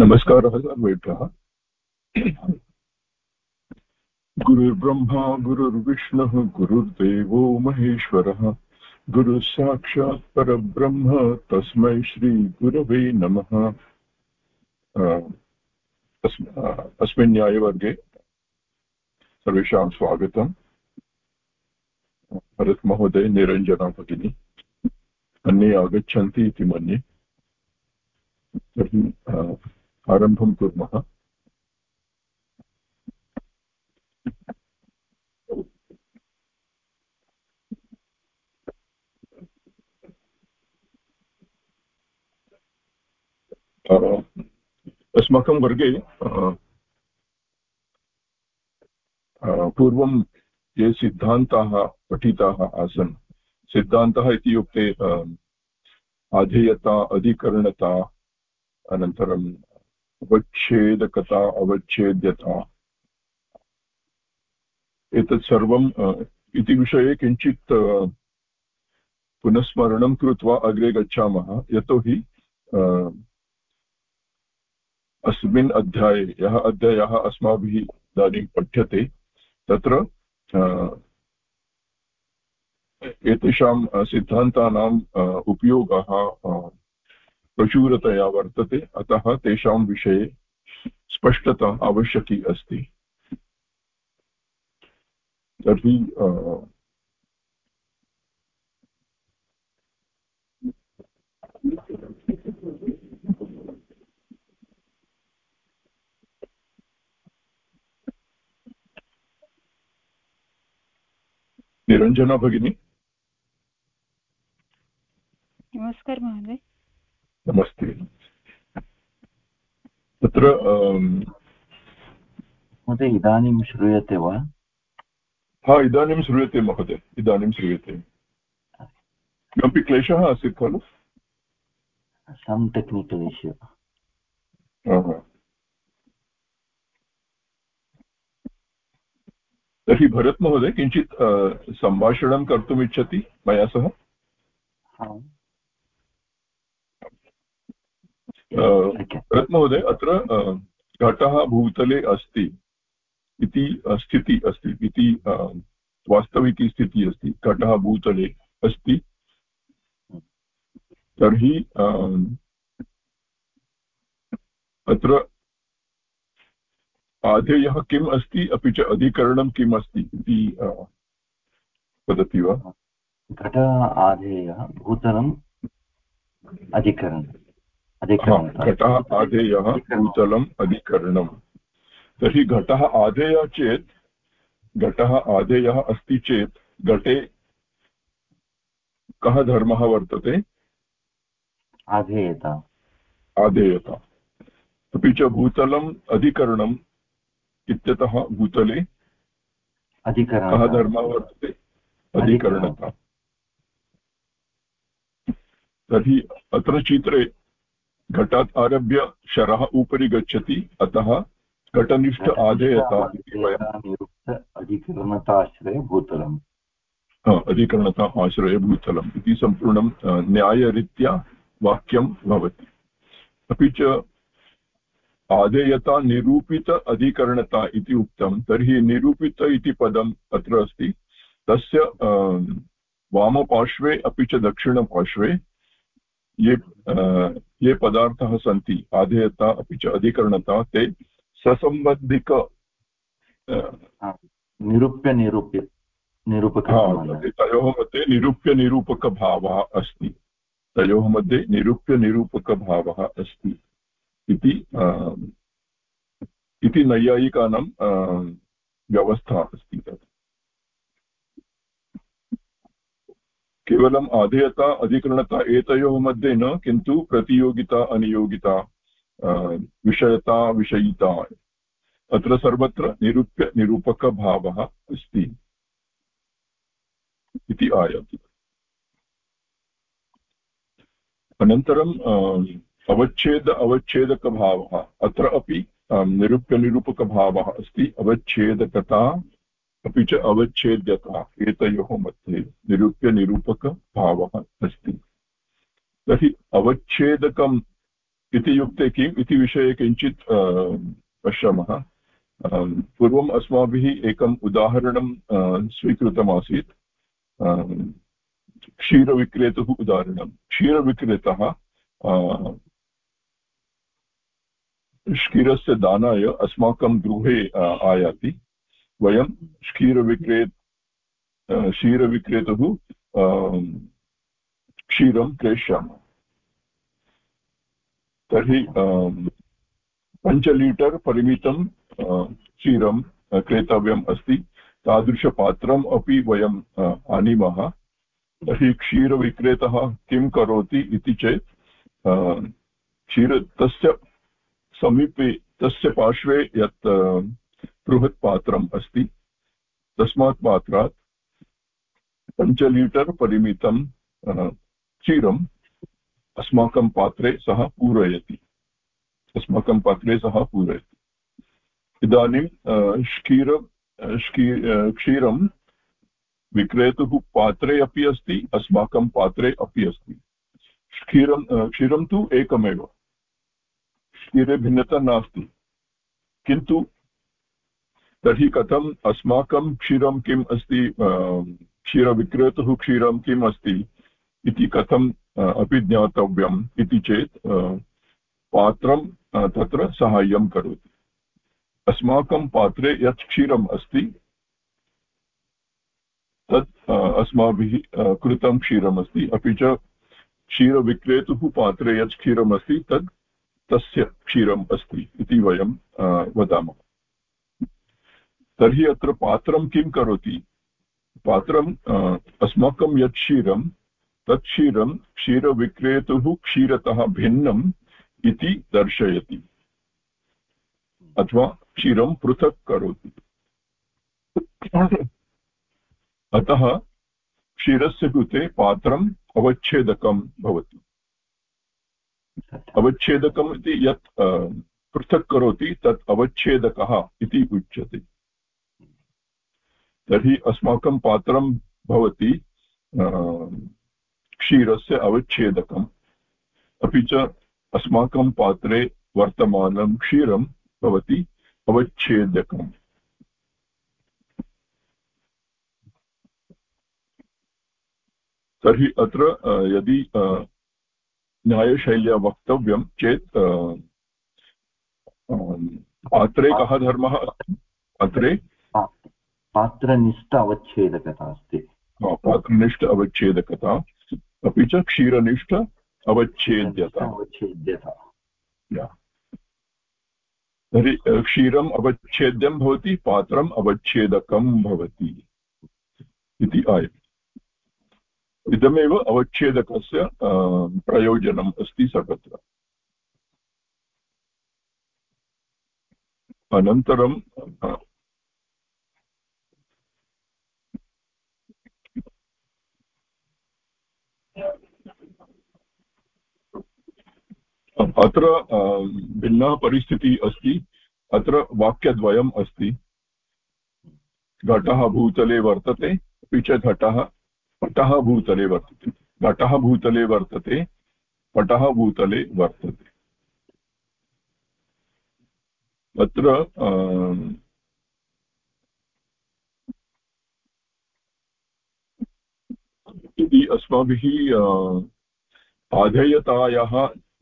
नमस्कारः सर्वेभ्यः गुरुर्ब्रह्मा, गुरुर्विष्णुः, गुरुर्देवो, महेश्वरः। गुरुः साक्षात् परब्रह्म, तस्मै श्रीगुरवे नमः। अस्मिन् न्यायवर्गे सर्वेषां स्वागतम्। भरतमहोदय, निरञ्जना भगिनी, अन्ये आगच्छन्ति इति मन्ये। तर्हि आरम्भं कुर्मः। अस्माकं वर्गे पूर्वं ये सिद्धान्ताः पठिताः आसन् सिद्धान्तः इत्युक्ते अधेयता अधिकरणता अनन्तरम् अवच्छेदकता, अवच्छेद्यता। एतत् सर्वम् इति विषये किञ्चित् पुनस्मरणं कृत्वा अग्रे गच्छामः। यतोहि अस्मिन् अध्याये, यः अध्यायः अस्माभिः इदानीं पठ्यते, तत्र एतेषां सिद्धान्तानाम् उपयोगः प्रचुरतया वर्तते। अतः तेषां विषये स्पष्टता आवश्यकी अस्ति। तर्हि निरञ्जना भगिनी। नमस्कार महोदय। नमस्ते। तत्र महोदय इदानीं श्रूयते वा? हा इदानीं श्रूयते महोदय इदानीं श्रूयते। किमपि क्लेशः आसीत् खलु? सम् टेक्निकल् इश्यू तर्हि भरत् महोदय किञ्चित् सम्भाषणं कर्तुम् इच्छति मया सह? भरत् महोदय अत्र घटः भूतले अस्ति इति स्थितिः अस्ति इति वास्तविकी स्थितिः अस्ति। घटः भूतले अस्ति। तर्हि अत्र आधेयः किम् अस्ति अपि च अधिकरणं किम् अस्ति इति वदति वा? घट आधेयः भूतलम् अधिकरणम्। घटः आधेयः भूतलम् अधिकरणं तर्हि घटः आधेयः चेत् घटः आधेयः अस्ति चेत् घटे कः धर्मः वर्तते? आधेयता। आधेयता। अपि च भूतलम् अधिकरणं इत्यतः भूतले कः धर्मः वर्तते? अधिकरणता। तर्हि अत्र चित्रे घटात् आरभ्य शरः उपरि गच्छति अतः घटनिष्ठ आधेयता इति वयं अधिकरणताश्रयभूतलम्। अधिकरणता आश्रयभूतलम् इति सम्पूर्णं न्यायरीत्या वाक्यं भवति। अपि च आदेयता निरूपित अधिकरणता इति उक्तं तर्हि निरूपित इति पदम् अत्र अस्ति। तस्य वामपार्श्वे अपि च दक्षिणपार्श्वे ये ये पदार्थाः सन्ति। आधेयता अपि च अधिकरणता ते ससम्बन्धिक निरूप्य निरूप्य निरूपक तयोः मध्ये निरूप्यनिरूपकभावः अस्ति। तयोः मध्ये निरूप्यनिरूपकभावः अस्ति इति इति नैयायिकानां व्यवस्था अस्ति तत्। केवलम् आधेयता, अधिकरणता एतयोः मध्ये न, किन्तु प्रतियोगिता, अनियोगिता विषयता, विषयिता, अत्र सर्वत्र निरूप्य, निरूपकभावः अस्ति इति आयाति। अनन्तरं अवच्छेद, अवच्छेदकभावः। अत्र अपि निरूप्यनिरूपकभावः अस्ति। अवच्छेदकता अपि च अवच्छेद्यता, एतयोः मध्ये निरूप्यनिरूपकभावः अस्ति। तर्हि अवच्छेदकं इति युक्ते किम्? इति विषये किञ्चित् पश्यामः। पूर्वम् अस्माभिः एकम् उदाहरणं स्वीकृतमासीत्। क्षीरविक्रेतुः उदाहरणं क्षीरविक्रेतः क्षीरस्य दानाय अस्माकं गृहे आयाति। वयं क्षीरविक्रे क्षीरविक्रेतुः क्षीरं क्रेष्यामः। तर्हि पञ्च लीटर् परिमितं क्षीरं क्रेतव्यम् अस्ति। तादृशपात्रम् अपि वयम् आनीमः। तर्हि क्षीरविक्रेतः किं करोति इति चेत् क्षीर तस्य समीपे तस्य पार्श्वे यत् बृहत् पात्रम् अस्ति। तस्मात् पात्रात् पञ्च लीटर् परिमितं क्षीरम् अस्माकं पात्रे सः पूरयति। अस्माकं पात्रे सः पूरयति। इदानीं क्षीर क्षीरं विक्रेतुः पात्रे अपि अस्ति, अस्माकं पात्रे अपि अस्ति। क्षीरं क्षीरं तु एकमेव। क्षीरे भिन्नता नास्ति। किन्तु तर्हि कथम् अस्माकं क्षीरं किम् अस्ति क्षीरविक्रेतुः क्षीरं किम् अस्ति इति कथम् अपि ज्ञातव्यम् इति चेत् पात्रं तत्र साहाय्यं करोति। अस्माकं पात्रे यत् क्षीरम् अस्ति, तत् अस्माभिः कृतं क्षीरमस्ति अपि च क्षीरविक्रेतुः पात्रे यत् क्षीरमस्ति तत् तस्य क्षीरम् अस्ति इति वयं वदामः। तर्हि अत्र पात्रं किं करोति? पात्रम् अस्माकं यत् क्षीरं, तत् क्षीरं क्षीरविक्रेतुः क्षीरतः भिन्नम् इति दर्शयति। अथवा क्षीरं पृथक् करोति। अतः क्षीरस्य कृते पात्रम् अवच्छेदकं भवति। अवच्छेदकम् इति यत् पृथक् करोति तत् अवच्छेदकः इति उच्यते। तर्हि अस्माकं पात्रं भवति क्षीरस्य अवच्छेदकम्। अपि च अस्माकं पात्रे वर्तमानं क्षीरं भवति अवच्छेदकम्। तर्हि अत्र यदि न्यायशैल्या वक्तव्यं चेत् पात्रे कः धर्मः पात्रे? पात्रनिष्ठ अवच्छेदकता अस्ति। पात्रनिष्ठ अवच्छेदकता अपि च क्षीरनिष्ठ अवच्छेद्यता। अवच्छेद्यता। तर्हि क्षीरम् अवच्छेद्यं भवति पात्रम् अवच्छेदकं भवति इति आय इदमेव अवच्छेदकस्य प्रयोजनम् अस्ति सर्वत्र। अनन्तरं अत्र भिन्ना परिस्थितिः अस्ति। अत्र वाक्यद्वयम् अस्ति। घटः भूतले वर्तते, अपि च घटः पटः भूतले वर्तते। घटः भूतले वर्तते, पटः भूतले वर्तते। अत्र यदि अस्माभिः आधेयतायाः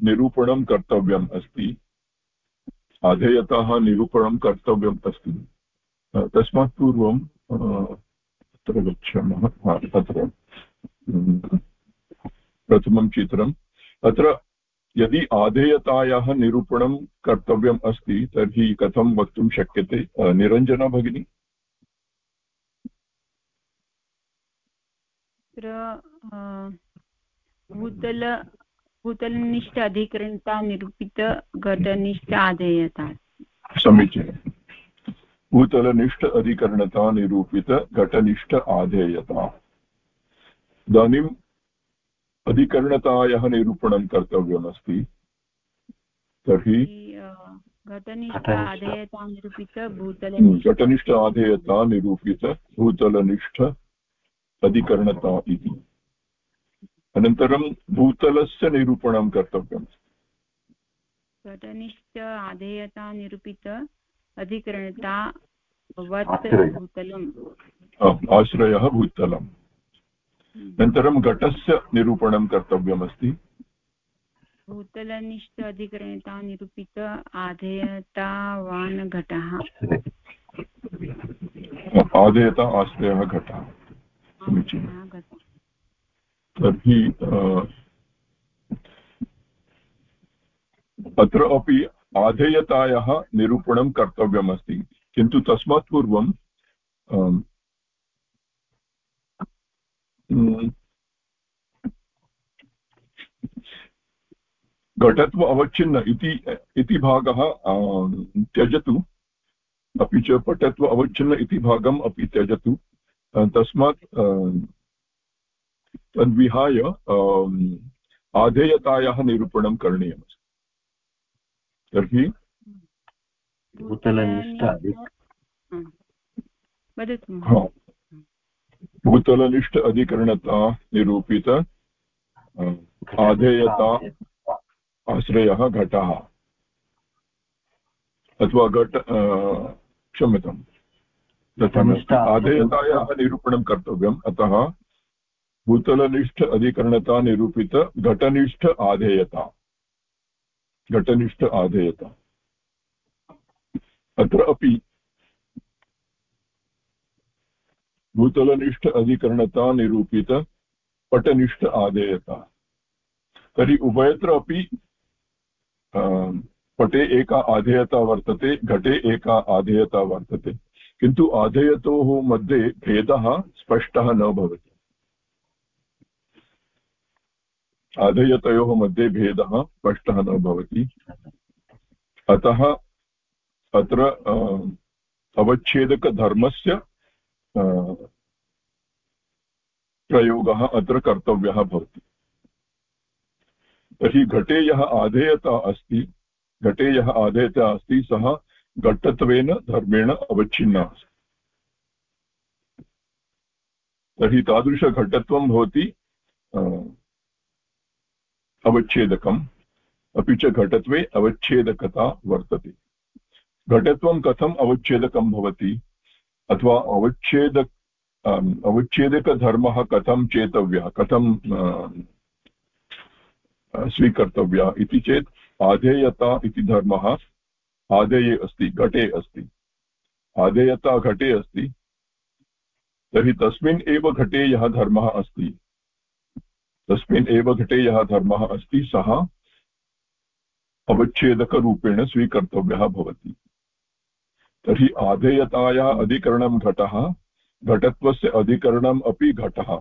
निरूपणं कर्तव्यम् अस्ति। आधेयताः निरूपणं कर्तव्यम् अस्ति। तस्मात् पूर्वं तत्र गच्छामः। तत्र। प्रथमं चित्रम्। अत्र यदि आधेयतायाः निरूपणं कर्तव्यम् अस्ति, तर्हि कथं वक्तुं शक्यते? निरञ्जना भगिनी? भूतल भूतलनिष्ठ अधिकरणता निरूपित घटनिष्ठ आधेयता। समीचीनं। भूतलनिष्ठ अधिकरणता निरूपित घटनिष्ठ आधेयता। इदानीम् अधिकरणतायाः निरूपणं कर्तव्यमस्ति। तर्हि घटनिष्ठ आधेयता निरूपित घटनिष्ठ आधेयता निरूपित भूतलनिष्ठ अधिकरणता इति। अनन्तरं भूतलस्य निरूपणं कर्तव्यम् घटनिष्ठ आधेयता निरूपित अधिकरणता वत् भूतलम्। आश्रयः भूतलम्। अनन्तरं घटस्य निरूपणं कर्तव्यमस्ति। भूतलनिष्ठ अधिकरणता निरूपित आधेयतावान् घटः आदेयता आश्रयः घटः। घटः। तर्हि अत्र अपि आधेयतायाः निरूपणं कर्तव्यमस्ति। किन्तु तस्मात् पूर्वं घटत्व अवच्छिन्न इति भागः त्यजतु। अपि च पटत्व अवच्छिन्न इति भागम् अपि त्यजतु। तस्मात् तद्विहाय आधेयतायाः निरूपणं करणीयमस्ति। तर्हि भूतलनिष्ठ। अधिकरणता निरूपित आधेयता आश्रयः घटः। अथवा घट क्षम्यताम्। तथा। आधेयतायाः निरूपणं कर्तव्यम्। अतः भूतलनिष्ठ अधिकरणता निरूपित घटनिष्ठ आधेयता। घटनिष्ठ आधेयता। अत्र अपि भूतलनिष्ठ अधिकरणता निरूपित पटनिष्ठ आधेयता। तर्हि उभयत्र अपि पटे एका आधेयता वर्तते, घटे एका आधेयता वर्तते। किन्तु आधेयतोः मध्ये भेदः स्पष्टः न भवति। आधेयतयोः मध्ये भेदः स्पष्टः न भवति। अतः अत्र अवच्छेदकधर्मस्य प्रयोगः अत्र कर्तव्यः भवति। तर्हि घटे यः आधेयता अस्ति, घटे यः आधेयता अस्ति, सः घटत्वेन धर्मेण अवच्छिन्नः अस्ति। तर्हि तादृशघटत्वं भवति अवच्छेदकम्, अपि च घटत्वे अवच्छेदकता वर्तते। घटत्वं कथम् अवच्छेदकं भवति? अथवा अवच्छेद अवच्छेदकधर्मः कथं चेतव्यः? कथं स्वीकर्तव्यः इति चेत् आधेयता इति धर्मः आदेये अस्ति, घटे अस्ति। आधेयता घटे अस्ति, तर्हि तस्मिन् एव घटे यः धर्मः अस्ति। तस्मिन् एव घटे यः धर्मः अस्ति, सः अवच्छेदकरूपेण स्वीकर्तव्यः भवति। तर्हि आधेयतायाः अधिकरणं घटः, घटत्वस्य अधिकरणम् अपि घटः।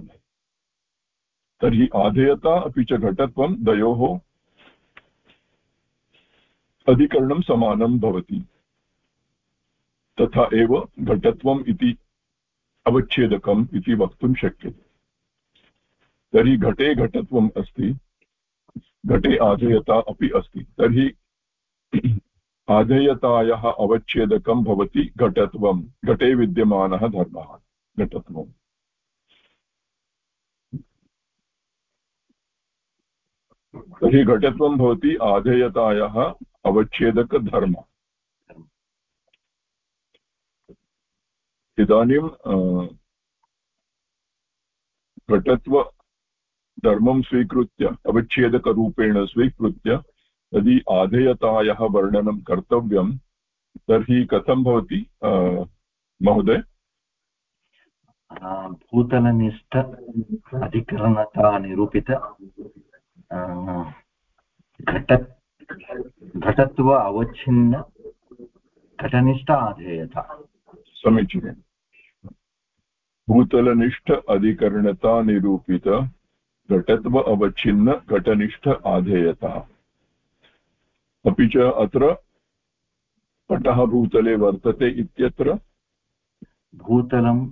तर्हि आधेयता अपि च घटत्वं, द्वयोः अधिकरणं समानं भवति। तथा एव घटत्वम् इति अवच्छेदकम् इति वक्तुं शक्यते। तर्हि घटे घटत्वम् अस्ति घटे आधेयता अपि अस्ति। तर्हि आधेयतायाः अवच्छेदकं भवति घटत्वं घटे विद्यमानः धर्मः घटत्वम्। तर्हि घटत्वं भवति आधेयतायाः अवच्छेदकधर्म। इदानीं अ, घटत्वधर्मं स्वीकृत्य अवच्छेदकरूपेण स्वीकृत्य यदि आधेयतायाः वर्णनं कर्तव्यं तर्हि कथं भवति महोदय? भूतलनिष्ठ अधिकरणता निरूपित घट घटत्व अवच्छिन्न घटनिष्ठ आधेयता। समीचीनं। भूतलनिष्ठ अधिकरणता निरूपित घटत्व अवच्छिन्न घटनिष्ठ आधेयता। अपि च अत्र पटः भूतले वर्तते इत्यत्र भूतलं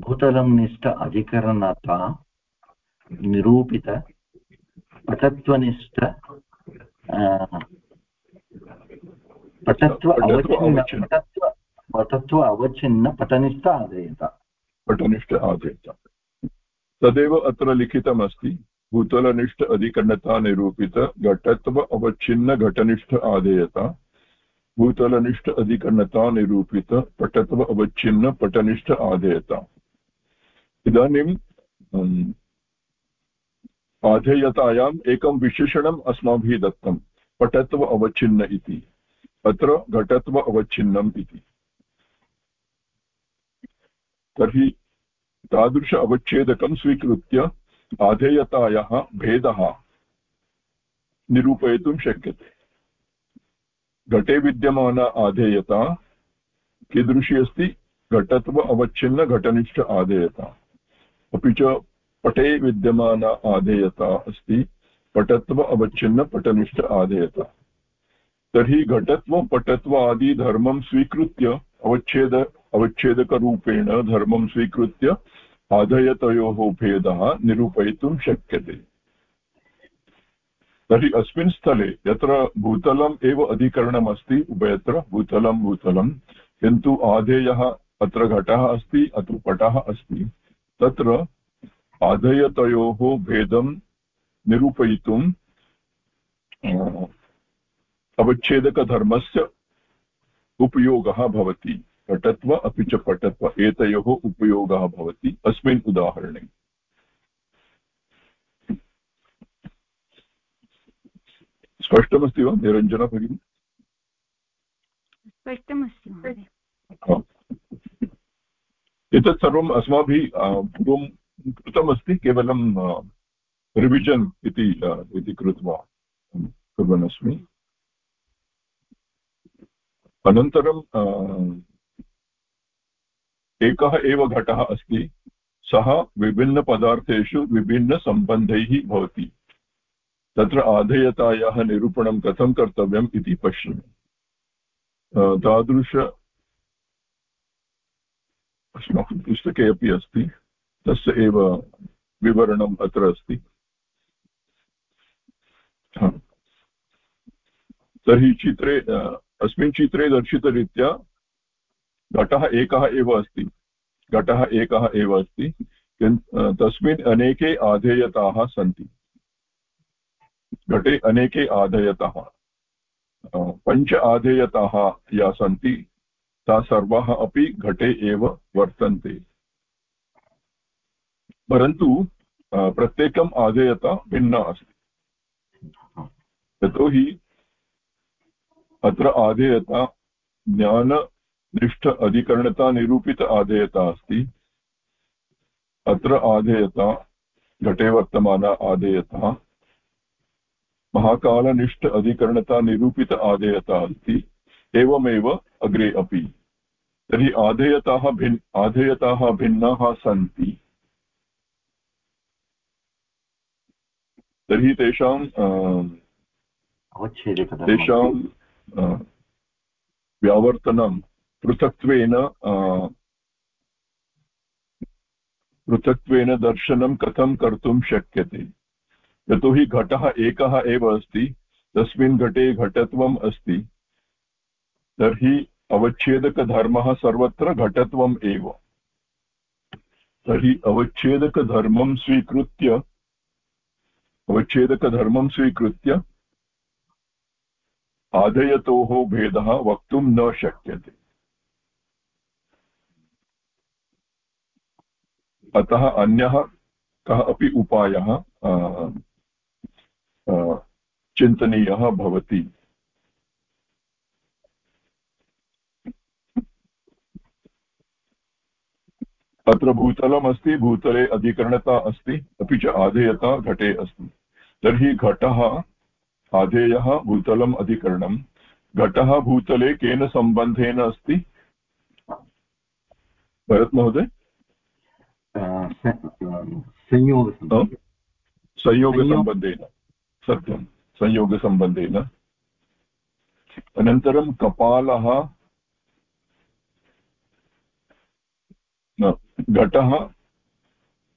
भूतलं निष्ठ अधिकरणता निरूपित पटत्वनिष्ठ पटत्व पटत्व अवच्छिन्न पटत्व अवच्छिन्न पटनिष्ठ आधेयता। पटनिष्ठ आधेयता। तदेव अत्र लिखितमस्ति, भूतलनिष्ठ अधिकरणता निरूपित घटत्व अवच्छिन्न घटनिष्ठ आदेयता, भूतलनिष्ठ अधिकरणता निरूपित पटत्व अवच्छिन्न पटनिष्ठ आदेयता। इदानीं आधेयतायाम् एकं विशेषणम् अस्माभिः दत्तं, पटत्व अवच्छिन्न इति। अत्र घटत्व अवच्छिन्नम् इति। तर्हि तादृश अवच्छेदकं स्वीकृत्य आधेयतायाः भेदः निरूपयितुं शक्यते। घटे विद्यमान आधेयता, कीदृशी अस्ति? घटत्व अवच्छिन्न घटनिष्ठ आधेयता। अपि च पटे विद्यमान आधेयता अस्ति, पटत्व अवच्छिन्न पटनिष्ठ आधेयता। तर्हि घटत्व पटत्व आदि धर्मं स्वीकृत्य अवच्छेद, अवच्छेदकरूपेण धर्मं स्वीकृत्य आधयतयोः भेदः निरूपयितुं शक्यते। तर्हि अस्मिन् स्थले यत्र भूतलम् एव अधिकरणमस्ति, उभयत्र भूतलं भूतलं किन्तु आधेयः अत्र घटः अस्ति अत्र पटः अस्ति, तत्र आधेयतयोः भेदं निरूपयितुं अवच्छेदकधर्मस्य उपयोगः भवति। घटत्व अपि च पटत्व एतयोः उपयोगः भवति। अस्मिन् उदाहरणे। स्पष्टमस्ति वा निरञ्जना भगिनी? स्पष्टमस्ति एतत् सर्वम् अस्माभिः पूर्वं कृतमस्ति केवलं रिविजन् इति इति कृत्वा कुर्वन् अस्मि। अनन्तरं एकः एव घटः अस्ति। सः विभिन्नपदार्थेषु विभिन्नसम्बन्धैः भवति। तत्र आधेयतायाः निरूपणं कथं कर्तव्यम् इति पश्यमि। तादृश अस्माकं पुस्तके अपि अस्ति। तस्य एव विवरणम् अत्र अस्ति। तर्हि चित्रे अस्मिन् चित्रे दर्शितरीत्या घटः एकः एव अस्ति। घटः एकः एव अस्ति तस्मिन् अनेके आधेयताः सन्ति। घटे अनेके आधेयताः। पञ्च आधेयताः या सन्ति ता सर्वाः अपि घटे एव वर्तन्ते। परन्तु प्रत्येकम् आधेयता भिन्ना अस्ति। यतोहि, अत्र आधेयता ज्ञाननिष्ठ अधिकरणता निरूपित आधेयता अस्ति। अत्र आधेयता घटे वर्तमाना आधेयता महाकालनिष्ठ अधिकरणता निरूपित आधेयता अस्ति। एवमेव अग्रे अपि। तर्हि आधेयताः भिन् आधेयताः भिन्नाः सन्ति। तर्हि तेषां तेषां व्यावर्तनं पृथक्त्वेन पृथक्त्वेन दर्शनं कथं कर्तुं शक्यते? यतोहि घटः एकः एव अस्ति, तस्मिन् घटे घटत्वम् अस्ति। तर्हि अवच्छेदकधर्मः सर्वत्र घटत्वम् एव। तर्हि अवच्छेदकधर्मं स्वीकृत्य अवच्छेदकधर्मं स्वीकृत्य आधयतोः भेदः वक्तुं न शक्यते। अतः अन्यः कः अपि उपायः चिन्तनीयः भवति। अत्र भूतलमस्ति, भूतले अधिकरणता अस्ति, अपि च आधेयता घटे अस्ति। तर्हि घटः आधेयः, भूतलम् अधिकरणं। घटः भूतले केन सम्बन्धेन अस्ति? भरत् महोदय? संयोगसम्बन्धेन सत्यं संयोगसम्बन्धेन अनन्तरं कपालः घटः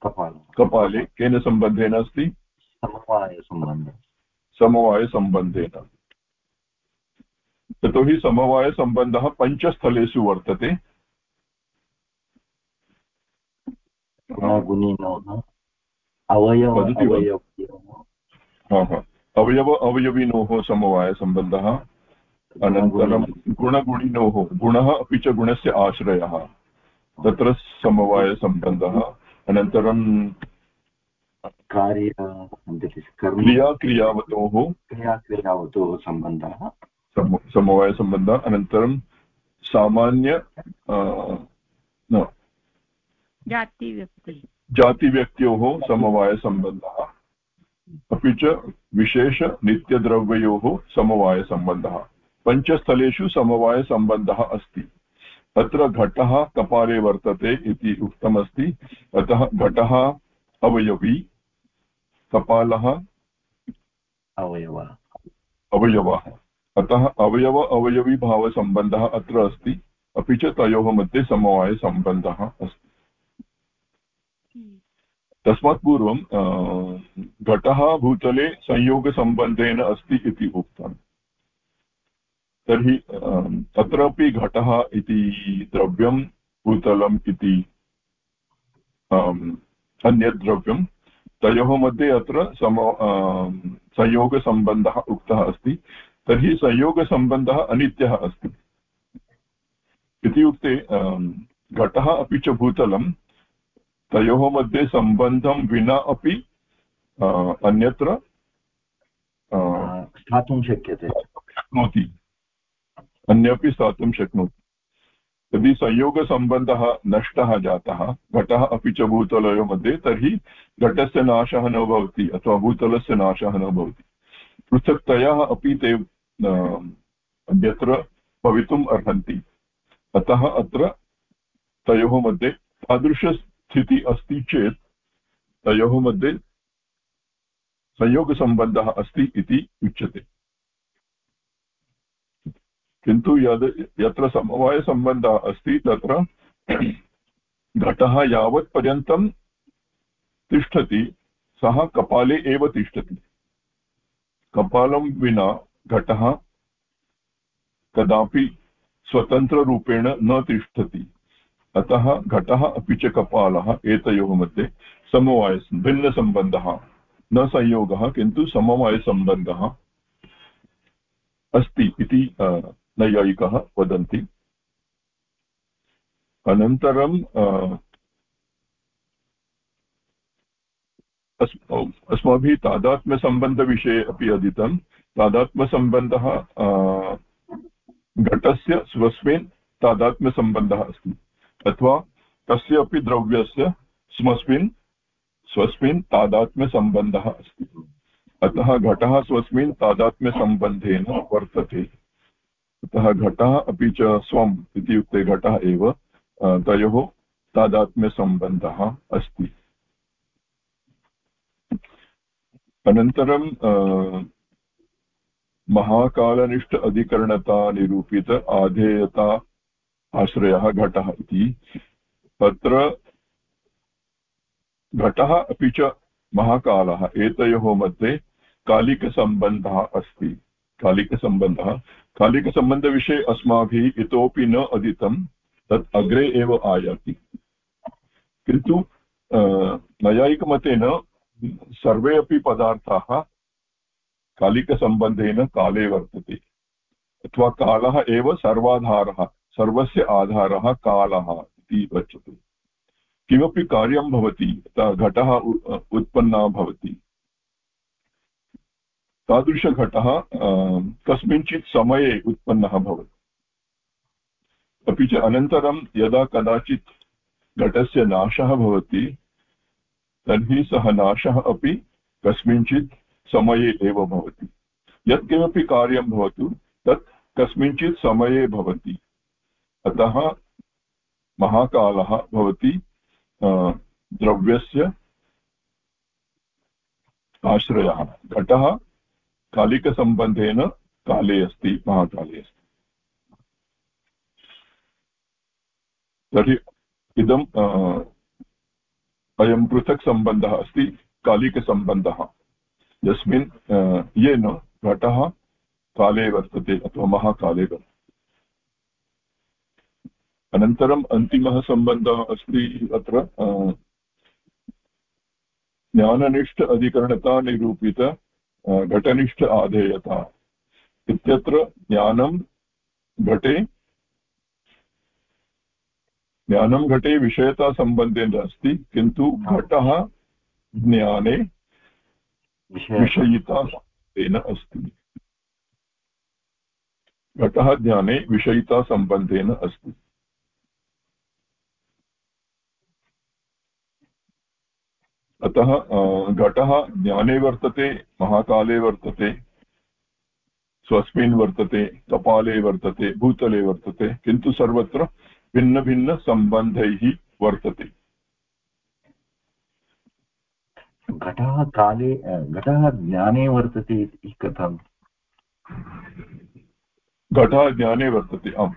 कपाले केन सम्बन्धेन अस्ति समवायसम्बन्धः समवायसम्बन्धेन यतोहि समवायसम्बन्धः पञ्चस्थलेषु वर्तते अवयव? अवयव हा हा अवयव अवयविनोः समवायसम्बन्धः अनन्तरं गुणगुणिनोः गुणः अपि च गुणस्य आश्रयः तत्र समवायसम्बन्धः अनन्तरं कार्य कर्म क्रिया क्रियावतोः क्रिया क्रियावतोः सम्बन्धः सम- समवायसम्बन्धः अनन्तरं सामान्य न, जातिव्यक्ति जातिव्यक्त्योः समवायसम्बन्धः अपि च विशेषनित्यद्रव्ययोः समवायसम्बन्धः पञ्चस्थलेषु समवायसम्बन्धः अस्ति। अत्र घटः कपाले वर्तते इति उक्तमस्ति। अतः घटः अवयवी कपालः अवयवः। अवयवः। अतः अवयव अवयवीभावसम्बन्धः अत्र अस्ति। अपि च तयोः मध्ये समवायसम्बन्धः अस्ति। तस्मात् पूर्वं घटः भूतले संयोगसम्बन्धेन अस्ति इति उक्तम्। तर्हि तत्रापि घटः इति द्रव्यं भूतलम् इति अम्, अन्यत् द्रव्यं तयोः मध्ये अत्र सम संयोगसम्बन्धः उक्तः अस्ति। तर्हि संयोगसम्बन्धः अनित्यः अस्ति। इत्युक्ते घटः अपि च भूतलं तयोः मध्ये सम्बन्धं विना अपि अन्यत्र स्थातुं शक्यते। शक्नोति। अन्यपि स्थातुं शक्नोति। यदि संयोगसम्बन्धः नष्टः जातः घटः अपि च भूतलयोः मध्ये तर्हि घटस्य नाशः न भवति अथवा भूतलस्य नाशः न भवति। पृथक्तया अपि ते अन्यत्र भवितुम् अर्हन्ति। अतः अत्र तयोः मध्ये तादृशस्थितिः अस्ति चेत् तयोः मध्ये संयोगसम्बन्धः अस्ति इति उच्यते। किन्तु यद् यत्र समवायसम्बन्धः अस्ति, तत्र घटः यावत् पर्यन्तं तिष्ठति, सः कपाले एव तिष्ठति। कपालं विना घटः कदापि स्वतन्त्ररूपेण न तिष्ठति। अतः घटः अपि च कपालः एतयोः मध्ये समवाय भिन्नसम्बन्धः। न संयोगः, किन्तु समवायसम्बन्धः अस्ति इति नैयायिकः वदन्ति। अनन्तरं अस् अस्माभिः तादात्म्यसम्बन्धविषये अपि अधीतं। तादात्म्यसम्बन्धः घटस्य स्वस्मिन् तादात्म्यसम्बन्धः अस्ति। अथवा कस्य अपि द्रव्यस्य स्वस्मिन् स्वस्मिन् तादात्म्यसम्बन्धः अस्ति। अतः घटः स्वस्मिन् तादात्म्यसम्बन्धेन वर्तते। अतः घटः अपि च स्वम् इत्युक्ते घटः एव तयोः तादात्म्यसम्बन्धः अस्ति। अनन्तरं महाकालनिष्ठ अधिकरणता निरूपित आधेयता आश्रयः घटः इति। तत्र घटः अपि च महाकालः, एतयोः मध्ये कालिकसम्बन्धः अस्ति। कालिकसम्बन्धः। कालिकसम्बन्धविषये अस्माभिः इतोपि न अधीतं, तत् अग्रे एव आयाति। किन्तु नैयायिकमतेन सर्वे अपि पदार्थाः कालिकसम्बन्धेन काले वर्तते। अथवा कालः एव सर्वाधारः। सर्वस्य आधारः कालः इति उच्यते किमपि कार्यं भवति घटः उत्पन्नः भवति। तादृशघटः कस्मिंश्चित् समये उत्पन्नः भवति। अपि च अनन्तरं यदा कदाचित् घटस्य नाशः भवति, तर्हि सः नाशः अपि कस्मिंश्चित् समये एव भवति। यत्किमपि कार्यं भवतु, तत् कस्मिंश्चित् समये भवति। अतः महाकालः भवति द्रव्यस्य आश्रयः। घटः कालिकसम्बन्धेन काले अस्ति, महाकाले अस्ति। तर्हि इदम् अयं पृथक् सम्बन्धः अस्ति, कालिकसम्बन्धः। यस्मिन् येन घटः काले वर्तते अथवा महाकाले वर्तते। अनन्तरम् अन्तिमः सम्बन्धः अस्ति अत्र ज्ञाननिष्ठ अधिकरणता निरूपित घटनिष्ठ आधेयता इत्यत्र ज्ञानं घटे ज्ञानं घटे विषयतासम्बन्धेन अस्ति किन्तु घटः ज्ञाने विषयितासम्बन्धेन अस्ति। घटः ज्ञाने विषयितासम्बन्धेन अस्ति। अतः घटः ज्ञाने वर्तते महाकाले वर्तते स्वस्मिन् वर्तते कपाले वर्तते भूतले वर्तते किन्तु सर्वत्र भिन्नभिन्नसम्बन्धैः वर्तते। घटः काले घटः ज्ञाने वर्तते इति कथम्? घटः ज्ञाने वर्तते आम्।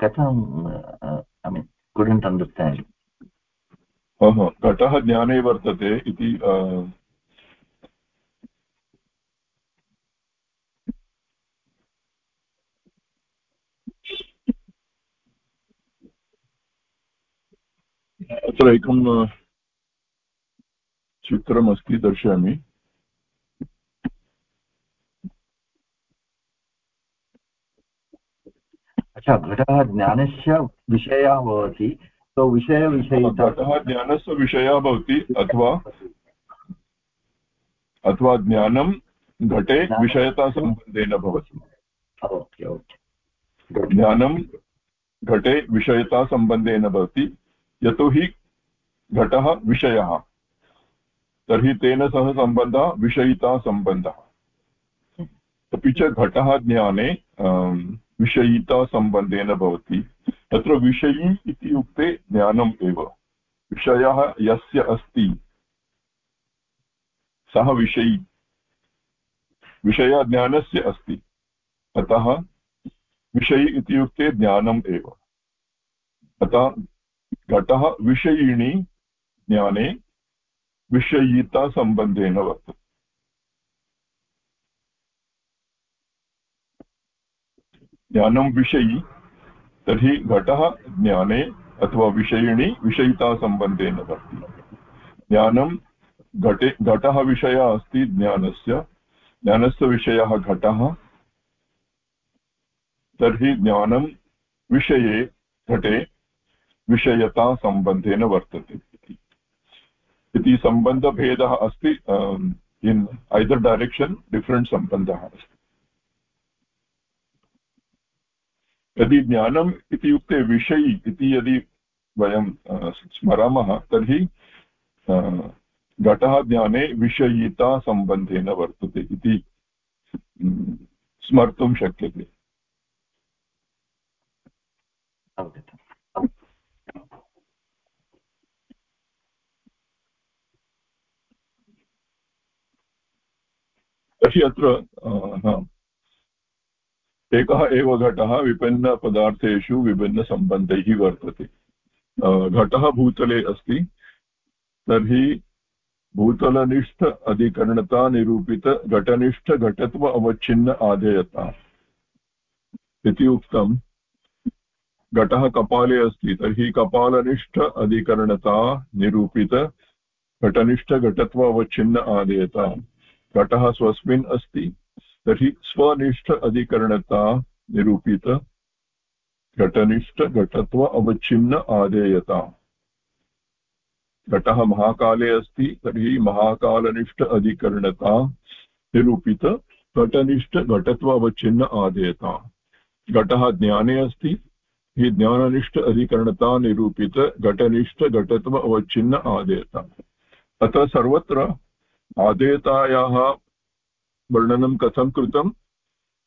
कथं ऐ मीन् कुडण्ट् अण्डर्स्टाण्ड् घटः ज्ञाने वर्तते इति अत्र एकं चित्रमस्ति दर्शयामि। अच्छा घटः ज्ञानस्य विषयः भवति। तो विषयविषय घटः ज्ञानस्य विषयः भवति अथवा अथवा ज्ञानं घटे विषयतासम्बन्धेन भवति। Okay okay. ज्ञानं घटे विषयतासम्बन्धेन भवति यतोहि घटः विषयः तर्हि तेन सह सम्बन्धः विषयितासम्बन्धः अपि च घटः ज्ञाने विषयितासम्बन्धेन भवति। तत्र विषयी इति उक्ते ज्ञानम् एव। विषयः यस्य अस्ति? सः विषयी। विषयज्ञानस्य अस्ति। अतः विषयी इत्युक्ते ज्ञानम् एव। अतः घटः विषयिणी ज्ञाने विषयितासम्बन्धेन वर्तते। ज्ञानं विषयी तर्हि घटः ज्ञाने अथवा विषयिणी विषयितासम्बन्धेन वर्तते ज्ञानं घटे घटः विषयः अस्ति ज्ञानस्य। ज्ञानस्य विषयः घटः। तर्हि ज्ञानं विषये घटे विषयतासम्बन्धेन वर्तते। इति सम्बन्धभेदः अस्ति इन् ऐदर् डैरेक्षन् डिफ्रेण्ट् सम्बन्धः अस्ति। यदि ज्ञानम् इत्युक्ते विषयी इति यदि वयं स्मरामः, तर्हि घटः ज्ञाने विषयितासम्बन्धेन वर्तते इति स्मर्तुं शक्यते। तर्हि अत्र एकः एव घटः विभिन्नपदार्थेषु विभिन्नसम्बन्धैः वर्तते। घटः भूतले अस्ति, तर्हि भूतलनिष्ठ अधिकरणता निरूपित घटनिष्ठ घटत्व अवच्छिन्न आधेयता इति उक्तं। घटः कपाले अस्ति, तर्हि कपालनिष्ठ अधिकरणता निरूपित घटनिष्ठ अवच्छिन्न आदेयता। घटः स्वस्मिन् अस्ति तर्हि स्वनिष्ठ अधिकरणता निरूपित, घटनिष्ठ घटत्व अवच्छिन्न आदेयता। घटः महाकाले अस्ति, तर्हि महाकालनिष्ठ अधिकरणता निरूपित, घटनिष्ठ घटत्व अवच्छिन्न आदेयता। घटः ज्ञाने अस्ति, हि ज्ञाननिष्ठ अधिकरणता निरूपित, घटनिष्ठ घटत्व अवच्छिन्न आदेयता। अतः सर्वत्र आदेयतायाः वर्णनं कथं कृतं?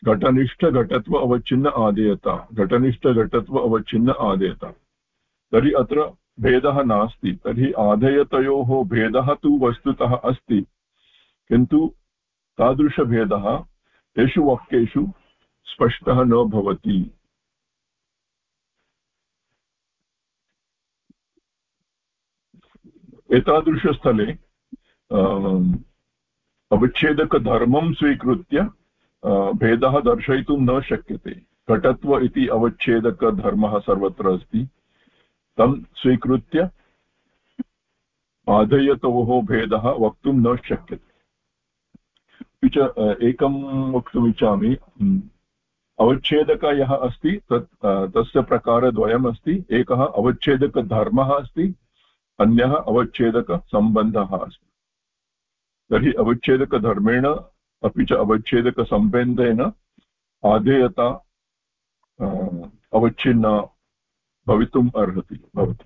घटनिष्ठघटत्व अवच्छिन्न आदेयता। घटनिष्ठघटत्व अवच्छिन्न आदेयता। तर्हि अत्र भेदः नास्ति। तर्हि आधेयतयोः भेदः तु वस्तुतः अस्ति। किन्तु तादृशभेदः तेषु वाक्येषु स्पष्टः न भवति। एतादृशस्थले अवच्छेदकधर्मं स्वीकृत्य भेदः दर्शयितुं न शक्यते। घटत्व इति अवच्छेदकधर्मः सर्वत्र अस्ति। तं स्वीकृत्य भेदः वक्तुं न शक्यते। अपि च एकं वक्तुमिच्छामि अवच्छेदक यः अस्ति, तत् तस्य प्रकारद्वयम् एकः अवच्छेदकधर्मः अस्ति, अन्यः अवच्छेदकसम्बन्धः अस्ति। तर्हि अवच्छेदकधर्मेण अपि च अवच्छेदकसम्बन्धेन आधेयता अवच्छिन्ना भवितुम् अर्हति भवति।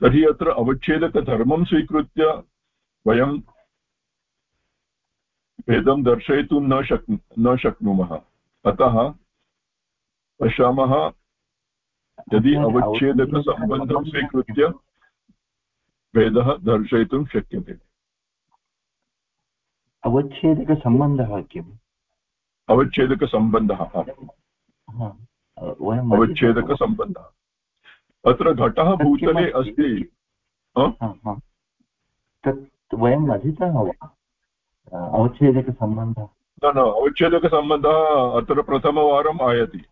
तर्हि अत्र अवच्छेदकधर्मं स्वीकृत्य वयं भेदं दर्शयितुं न शक् न शक्नुमः। अतः पश्यामः यदि अवच्छेदकसम्बन्धं स्वीकृत्य भेदः दर्शयितुं शक्यते। अवच्छेदकसम्बन्धः किम्? अवच्छेदकसम्बन्धः अवच्छेदकसम्बन्धः अत्र घटः भूतले अस्ति। तत् वयम् अधीतः वा? अवच्छेदकसम्बन्धः न न अवच्छेदकसम्बन्धः अत्र प्रथमवारम् आयाति।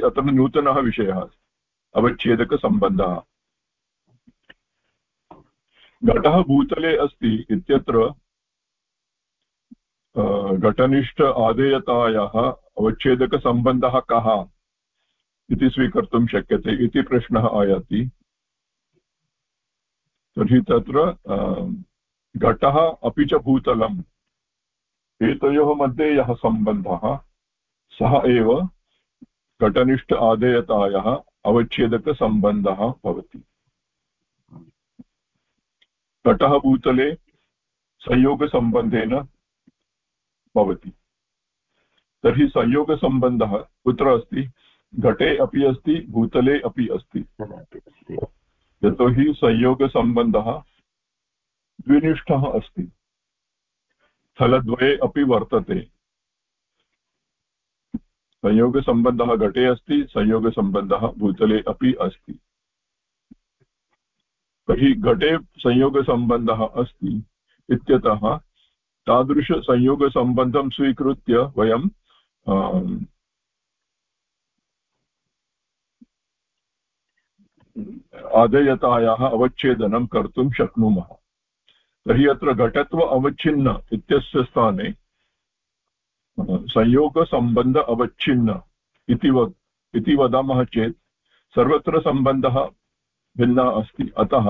अत्र नूतनः विषयः अस्ति। अवच्छेदकसम्बन्धः घटः भूतले अस्ति इत्यत्र घटनिष्ठ आदेयतायाः अवच्छेदकसम्बन्धः कः इति स्वीकर्तुं शक्यते इति प्रश्नः आयाति। तर्हि तत्र घटः अपि च भूतलम्, एतयोः मध्ये यः सम्बन्धः, सः एव घटनिष्ठ आदेयतायाः अवच्छेदकसम्बन्धः भवति। घटः भूतले संयोगसम्बन्धेन भवति। तर्हि संयोगसम्बन्धः कुत्र अस्ति? घटे अपि अस्ति, भूतले अपि अस्ति। यतोहि संयोगसम्बन्धः द्विनिष्ठः अस्ति। स्थलद्वये अपि वर्तते। संयोगसम्बन्धः घटे अस्ति, संयोगसम्बन्धः भूतले अपि अस्ति। तर्हि घटे संयोगसम्बन्धः अस्ति इत्यतः तादृशसंयोगसम्बन्धं स्वीकृत्य वयं आदयतायाः अवच्छेदनं कर्तुं शक्नुमः। तर्हि अत्र घटत्व अवच्छिन्न इत्यस्य स्थाने, संयोगसम्बन्ध अवच्छिन्न इति वद्, इति वदामः चेत् सर्वत्र सम्बन्धः भिन्नः अस्ति। अतः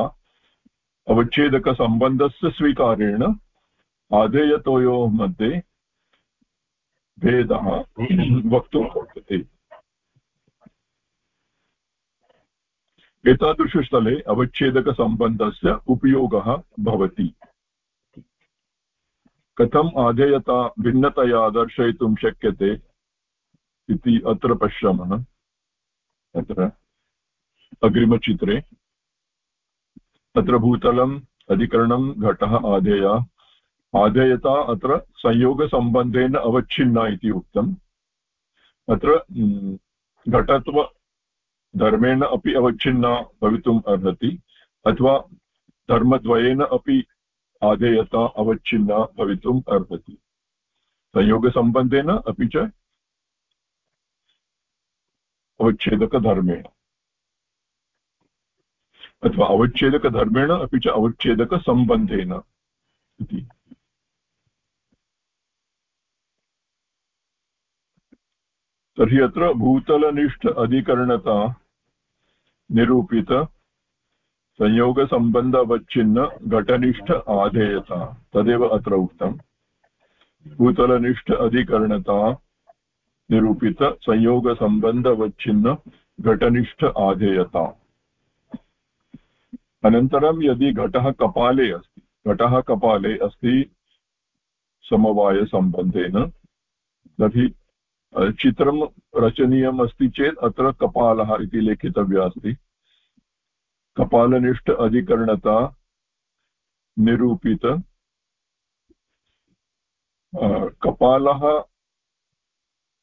अवच्छेदकसम्बन्धस्य स्वीकारेण आधेयतोयोः मध्ये भेदः वक्तुं शक्यते। एतादृशस्थले अवच्छेदकसम्बन्धस्य उपयोगः भवति। कथम् आधेयता भिन्नतया दर्शयितुं शक्यते इति अत्र पश्यामः। अत्र अग्रिमचित्रे। अत्र भूतलम् अधिकरणं, घटः, आधेया। आधेयता अत्र संयोगसम्बन्धेन अवच्छिन्ना इति उक्तम्। अत्र घटत्वधर्मेण अपि अवच्छिन्ना भवितुम् अर्हति, अथवा धर्मद्वयेन अपि आदेयता अवच्छिन्ना भवितुम् अर्हति। संयोगसम्बन्धेन अपि च अवच्छेदकधर्मेण। अथवा अवच्छेदकधर्मेण अपि च अवच्छेदकसम्बन्धेन इति। तर्हि अत्र भूतलनिष्ठ अधिकरणता निरूपित, संयोगसम्बन्धवच्छिन्न, घटनिष्ठ आधेयता, तदेव अत्र उक्तम् भूतलनिष्ठ अधिकरणता निरूपित, संयोगसम्बन्धवच्छिन्न, घटनिष्ठ आधेयता। अनन्तरं यदि घटः कपाले अस्ति, घटः कपाले अस्ति समवायसम्बन्धेन, तर्हि चित्रं रचनीयम् अस्ति चेत् अत्र कपालः इति लेखितव्या अस्ति। कपालनिष्ठ अधिकरणता निरूपित कपालः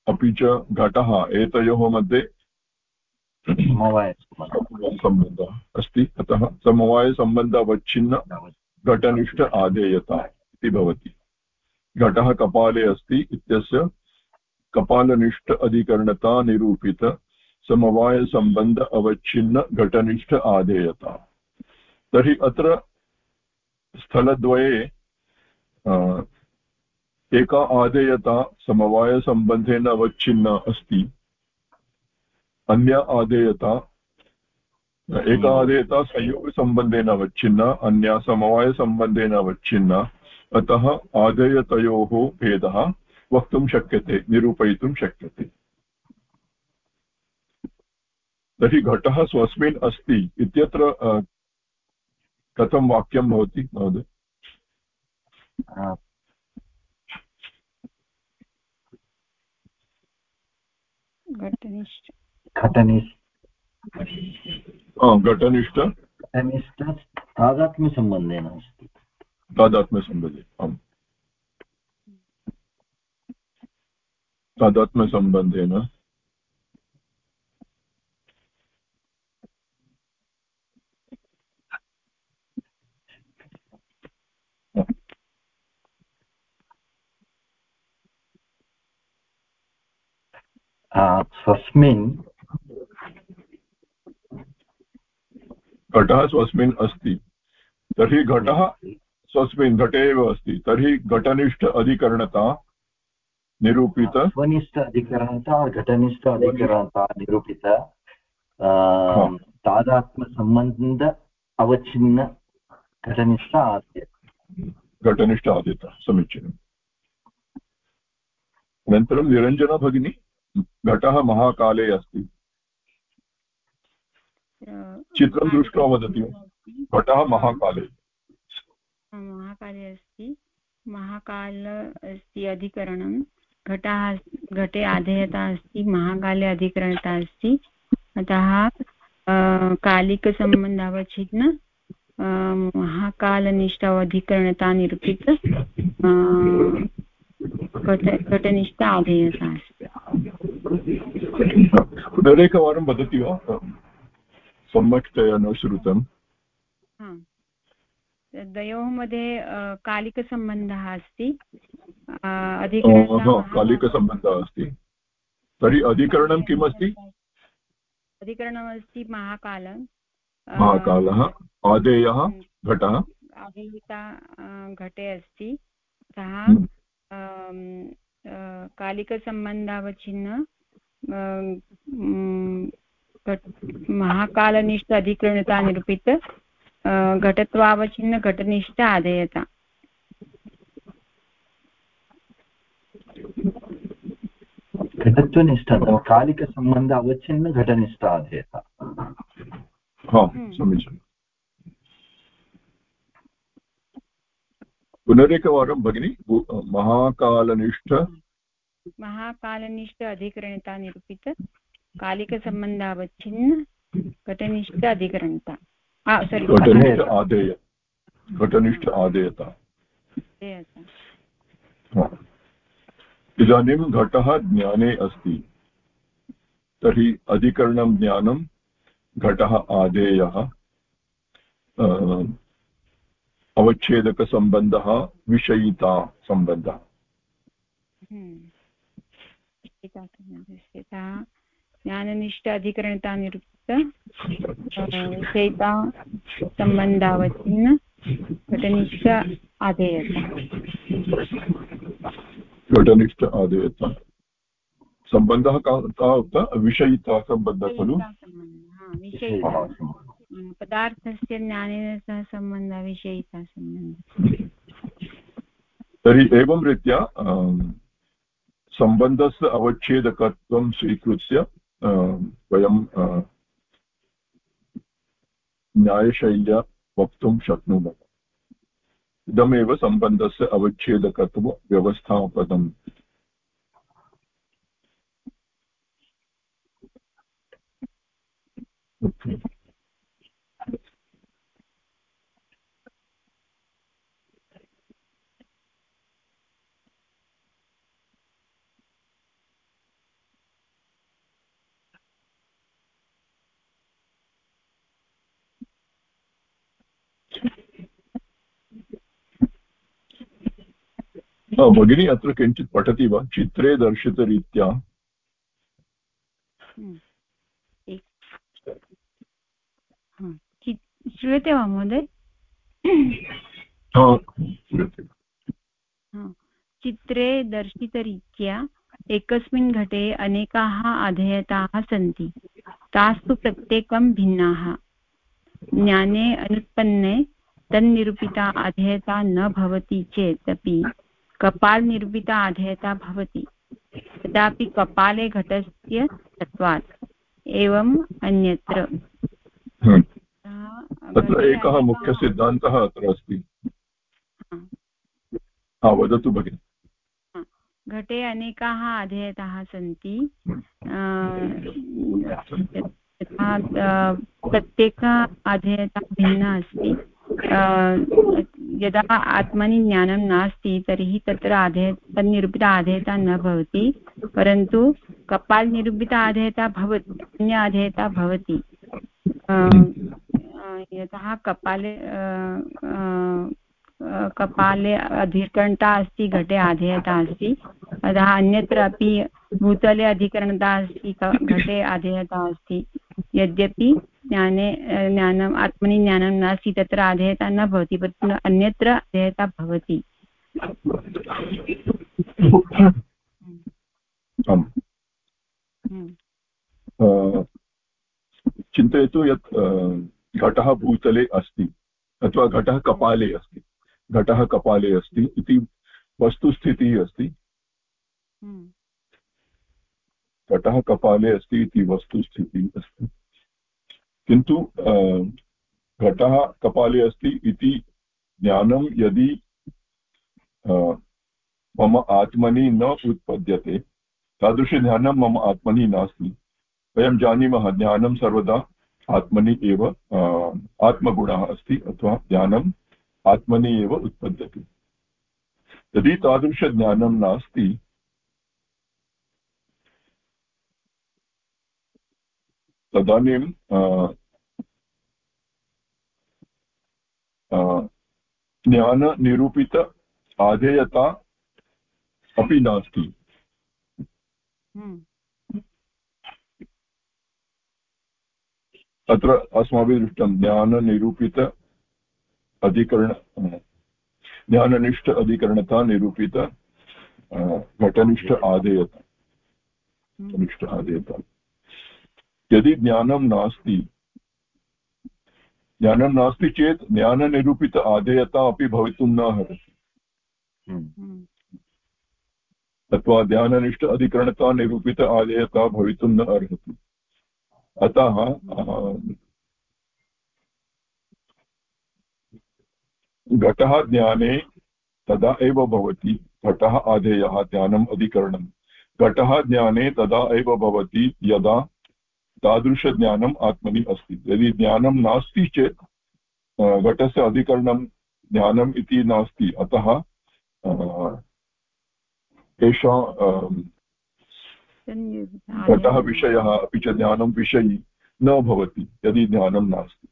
अपि च घटः, एतयोः मध्ये समवायसम्बन्धः। अस्ति। अतः समवायसम्बन्धवच्छिन्न घटनिष्ठ आधेयता इति भवति। घटः कपाले अस्ति इत्यस्य कपालनिष्ठ अधिकरणता निरूपित समवायसम्बन्ध अवच्छिन्न घटनिष्ठ आधेयता तर्हि अत्र स्थलद्वये एका आदेयता समवायसम्बन्धेन अवच्छिन्ना अस्ति। अन्या आदेयता एक आदेयता संयोगसम्बन्धेन अवच्छिन्ना अन्या समवायसम्बन्धेन अवच्छिन्ना अतः आदेयतयोः भेदः वक्तुं शक्यते निरूपयितुं शक्यते। तर्हि घटः स्वस्मिन् अस्ति इत्यत्र कथं वाक्यं भवति महोदय? घटनिष्ठ घटनिष्ठ घटनिष्ठ घटनिष्ठ तादात्म्यसम्बन्धेन अस्ति तादात्म्यसम्बन्धे आम् तादात्म्यसम्बन्धेन स्वस्मिन् घटः स्वस्मिन् अस्ति। तर्हि घटः स्वस्मिन् घटे एव अस्ति। तर्हि घटनिष्ठ अधिकरणता निरूपित। स्वनिष्ठ अधिकरणता घटनिष्ठ अधिकरणता निरूपित तादात्मसम्बन्ध अवच्छिन्न घटनिष्ठ आद्य। घटनिष्ठ आद्यत समीचीनम् अनन्तरं निरञ्जना भगिनी घटः महाकाले अस्ति। चित्रं दृष्ट्वा वदति घटः महाकाले। महाकाले अस्ति। महाकाल अस्ति अधिकरणं। घटः घटे आधेयता अस्ति महाकाले अधिकरणता अस्ति। अतः कालिकसम्बन्धावच्छिन्न महाकालनिष्ठ अधिकरणता निरूपित घटनिष्ठ आधेयता। पुनरेकवारं वदति वा? सम्यक्तया न श्रुतम्। द्वयोः मध्ये कालिकसम्बन्धः अस्ति। कालिकसम्बन्धः अस्ति। तर्हि अधिकरणं किम् अस्ति अधिकरणमस्ति महाकाल महाकालः। आदेयः घटः? आदेयता घटे अस्ति। सः कालिकसम्बन्धावच्छिन्न महाकालनिष्ठ अधिकृणता निरूपित घटत्वावच्छिन्न घटनिष्ठ आदेयता घटत्वनिष्ठ कालिकसम्बन्ध अवच्छिन्न घटनिष्ठ पुनरेकवारं भगिनि महाकालनिष्ठ. महाकालनिष्ठ अधिकरणता निरूपित कालिकसम्बन्धावच्छिन्न घटनिष्ठ अधिकरणता। घटनिष्ठ आदेय। घटनिष्ठ आदेयता। इदानीं घटः ज्ञाने अस्ति। तर्हि अधिकरणं ज्ञानं घटः आदेयः। अवच्छेदकसम्बन्धः विषयिता सम्बन्धः ज्ञाननिष्ठ अधिकरणता निरुक्त विषयिता सम्बन्धावच्छिन्न घटनिष्ठ आदेयता। घटनिष्ठ आदेयता। सम्बन्धः का उक्ता? विषयिता सम्बन्धः खलु? पदार्थस्य ज्ञानेन सह सम्बन्धः विषयिता सम्बन्धः तर्हि एवं रीत्या सम्बन्धस्य अवच्छेदकत्वं स्वीकृत्य वयं न्यायशैल्या वक्तुं शक्नुमः इदमेव सम्बन्धस्य अवच्छेदकत्व व्यवस्थापनम् Okay. भगिनी अत्र किञ्चित् पठति वा? चित्रे दर्शितरीत्या। हम्म। श्रूयते वा महोदय? चित्रे दर्शितरीत्या एकस्मिन् घटे अनेकाः अधेयताः सन्ति। तास्तु प्रत्येकं भिन्नाः। ज्ञाने अनुत्पन्ने तन्निरूपिता अधेयता न भवति चेत् कपालनिरूपिता अधेयता भवति। तदापि कपाले घटस्य तत्त्वात् एवम् अन्यत्र। तत्र एकः मुख्यसिद्धान्तः अत्र अस्ति। वदतु भगिनि। घटे अनेकाः अधेयताः सन्ति। प्रत्येक अधेयता भिन्ना अस्ति। यदा आत्मनि ज्ञानं नास्ति, तर्हि तत्र आधेय तन्निरूपिता आधेयता न भवति, परन्तु कपालनिरूपिता आधेयता भवति। अन्य आधेयता भवति यतः कपाले कपाले अधिकरणता अस्ति, घटे आधेयता अस्ति, अतः अन्यत्र अपि भूतले अधिकरणता अस्ति घटे आधेयता अस्ति। यद्यपि ज्ञाने ज्ञानम् आत्मनि ज्ञानं नास्ति तत्र आधेयता न भवति अन्यत्र आधेयता भवति। चिन्तयतु यत् घटः भूतले अस्ति अथवा घटः कपाले अस्ति। घटः कपाले अस्ति इति वस्तुस्थितिः अस्ति। घटः कपाले अस्ति इति वस्तुस्थितिः अस्ति। किन्तु घटः कपाले अस्ति इति ज्ञानं यदि मम आत्मनि न उत्पद्यते तादृशज्ञानं मम आत्मनि नास्ति। वयं जानीमः ज्ञानं सर्वदा आत्मनि एव आत्मगुणः अस्ति अथवा ज्ञानं आत्मनि एव उत्पद्यते। यदि तादृशज्ञानं नास्ति तदानीं ज्ञाननिरूपित आधेयता अपि नास्ति। हम्म। अत्र अस्माभिः दृष्टं ज्ञाननिरूपित अधिकरण ज्ञाननिष्ठ अधिकरणता निरूपित घटनिष्ठ आदेयता घटनिष्ठ आदेयता यदि ज्ञानं नास्ति ज्ञानं नास्ति चेत् ज्ञाननिरूपित आदेयता अपि भवितुं न अर्हति। अथवा ज्ञाननिष्ठ अधिकरणता निरूपित आदेयता भवितुं न अर्हति। अतः घटः ज्ञाने तदा एव भवति घटः आधेयः ज्ञानम् अधिकरणं घटः ज्ञाने तदा एव भवति यदा तादृशज्ञानम् आत्मनि अस्ति यदि ज्ञानं नास्ति चेत् घटस्य अधिकरणं ज्ञानम् इति नास्ति, अतः एषा घटः विषयः अपि च ज्ञानं विषयी न भवति, यदि ज्ञानं नास्ति।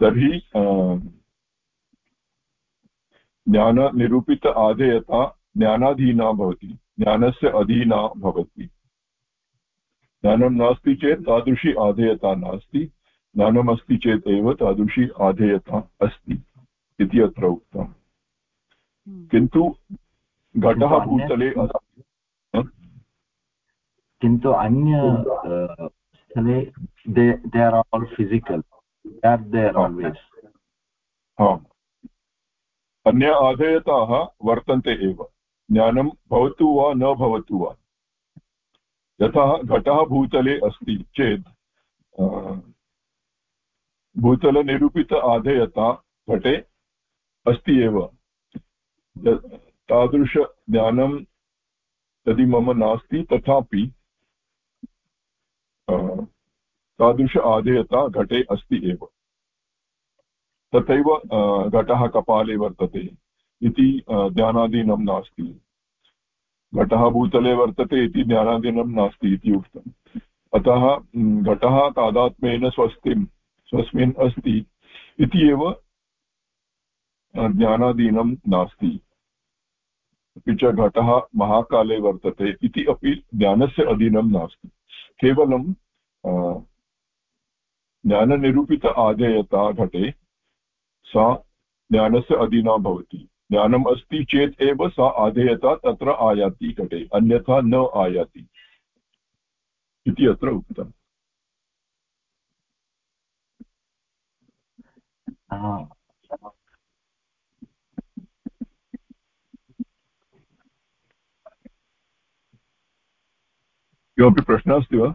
तर्हि ज्ञाननिरूपित आधेयता ज्ञानाधीना भवति, ज्ञानस्य अधीना भवति ज्ञानं नास्ति चेत् तादृशी आधेयता नास्ति। ज्ञानमस्ति चेत् एव तादृशी आधेयता अस्ति इति अत्र उक्तम्। हम्म। किन्तु घटः भूतले किन्तु अन्य स्थले दे आर् आल् फिसिकल् अन्य आधेयताः वर्तन्ते एव। ज्ञानं भवतु वा न भवतु वा? यथा घटः भूतले अस्ति चेत् भूतलनिरूपित आधेयता घटे अस्ति एव। तादृशज्ञानं यदि मम नास्ति तथापि तादृश आधेयता घटे अस्ति एव। तथैव घटः कपाले वर्तते इति ज्ञानाधीनं नास्ति। घटः भूतले वर्तते इति ज्ञानाधीनं नास्ति इति उक्तम् अतः घटः तादात्म्येन स्वस्तिं स्वस्मिन् अस्ति इति एव ज्ञानाधीनं नास्ति। अपि च घटः महाकाले वर्तते इति अपि ज्ञानस्य अधीनं नास्ति। केवलं ज्ञाननिरूपित आदेयता घटे सा ज्ञानस्य अधीना भवति। ज्ञानम् अस्ति चेत् एव सा आधेयता तत्र आयाति घटे अन्यथा न आयाति इति अत्र उक्तम्। किमपि प्रश्नः अस्ति वा?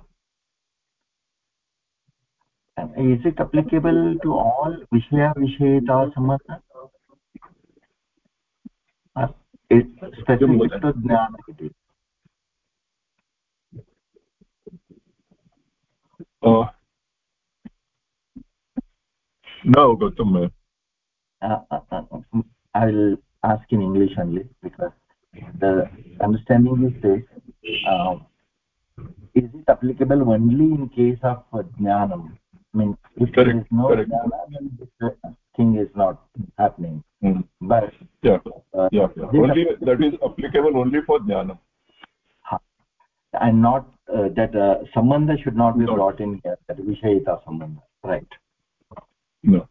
Is it applicable to all vishaya vishayata it's specific to jnana it is uh, uh, uh, uh, i will ask in english only because the understanding is this um, is it applicable only in case of jnanam? I mean if correct, there is no correct. jnana then this thing is not happening. Mm. but yeah. uh, yeah, yeah. only that is applicable only for jnanam and not uh, that uh, sambandha should not be not. brought in here that vishayita sambandha right no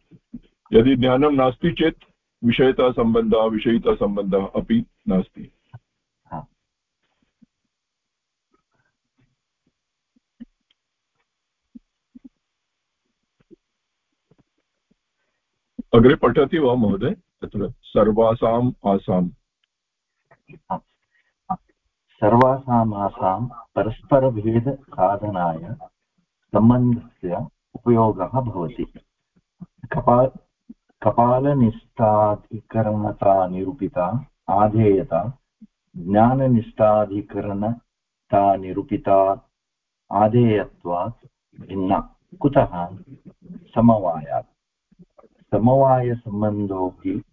यदि ज्ञानं नास्ति चेत् विषयतासम्बन्धः विषयितासम्बन्धः अपि नास्ति अग्रे पठति वा महोदय तत्र सर्वासाम् आसाम्। सर्वासाम् आसां परस्परभेदसाधनाय सम्बन्धस्य उपयोगः भवति। कपा कपालनिष्ठाधिकरणता निरूपिता आधेयता ज्ञाननिष्ठाधिकरणता निरूपिता आधेयत्वात् भिन्ना। कुतः? समवायात्। समवायसम्बन्धोऽपि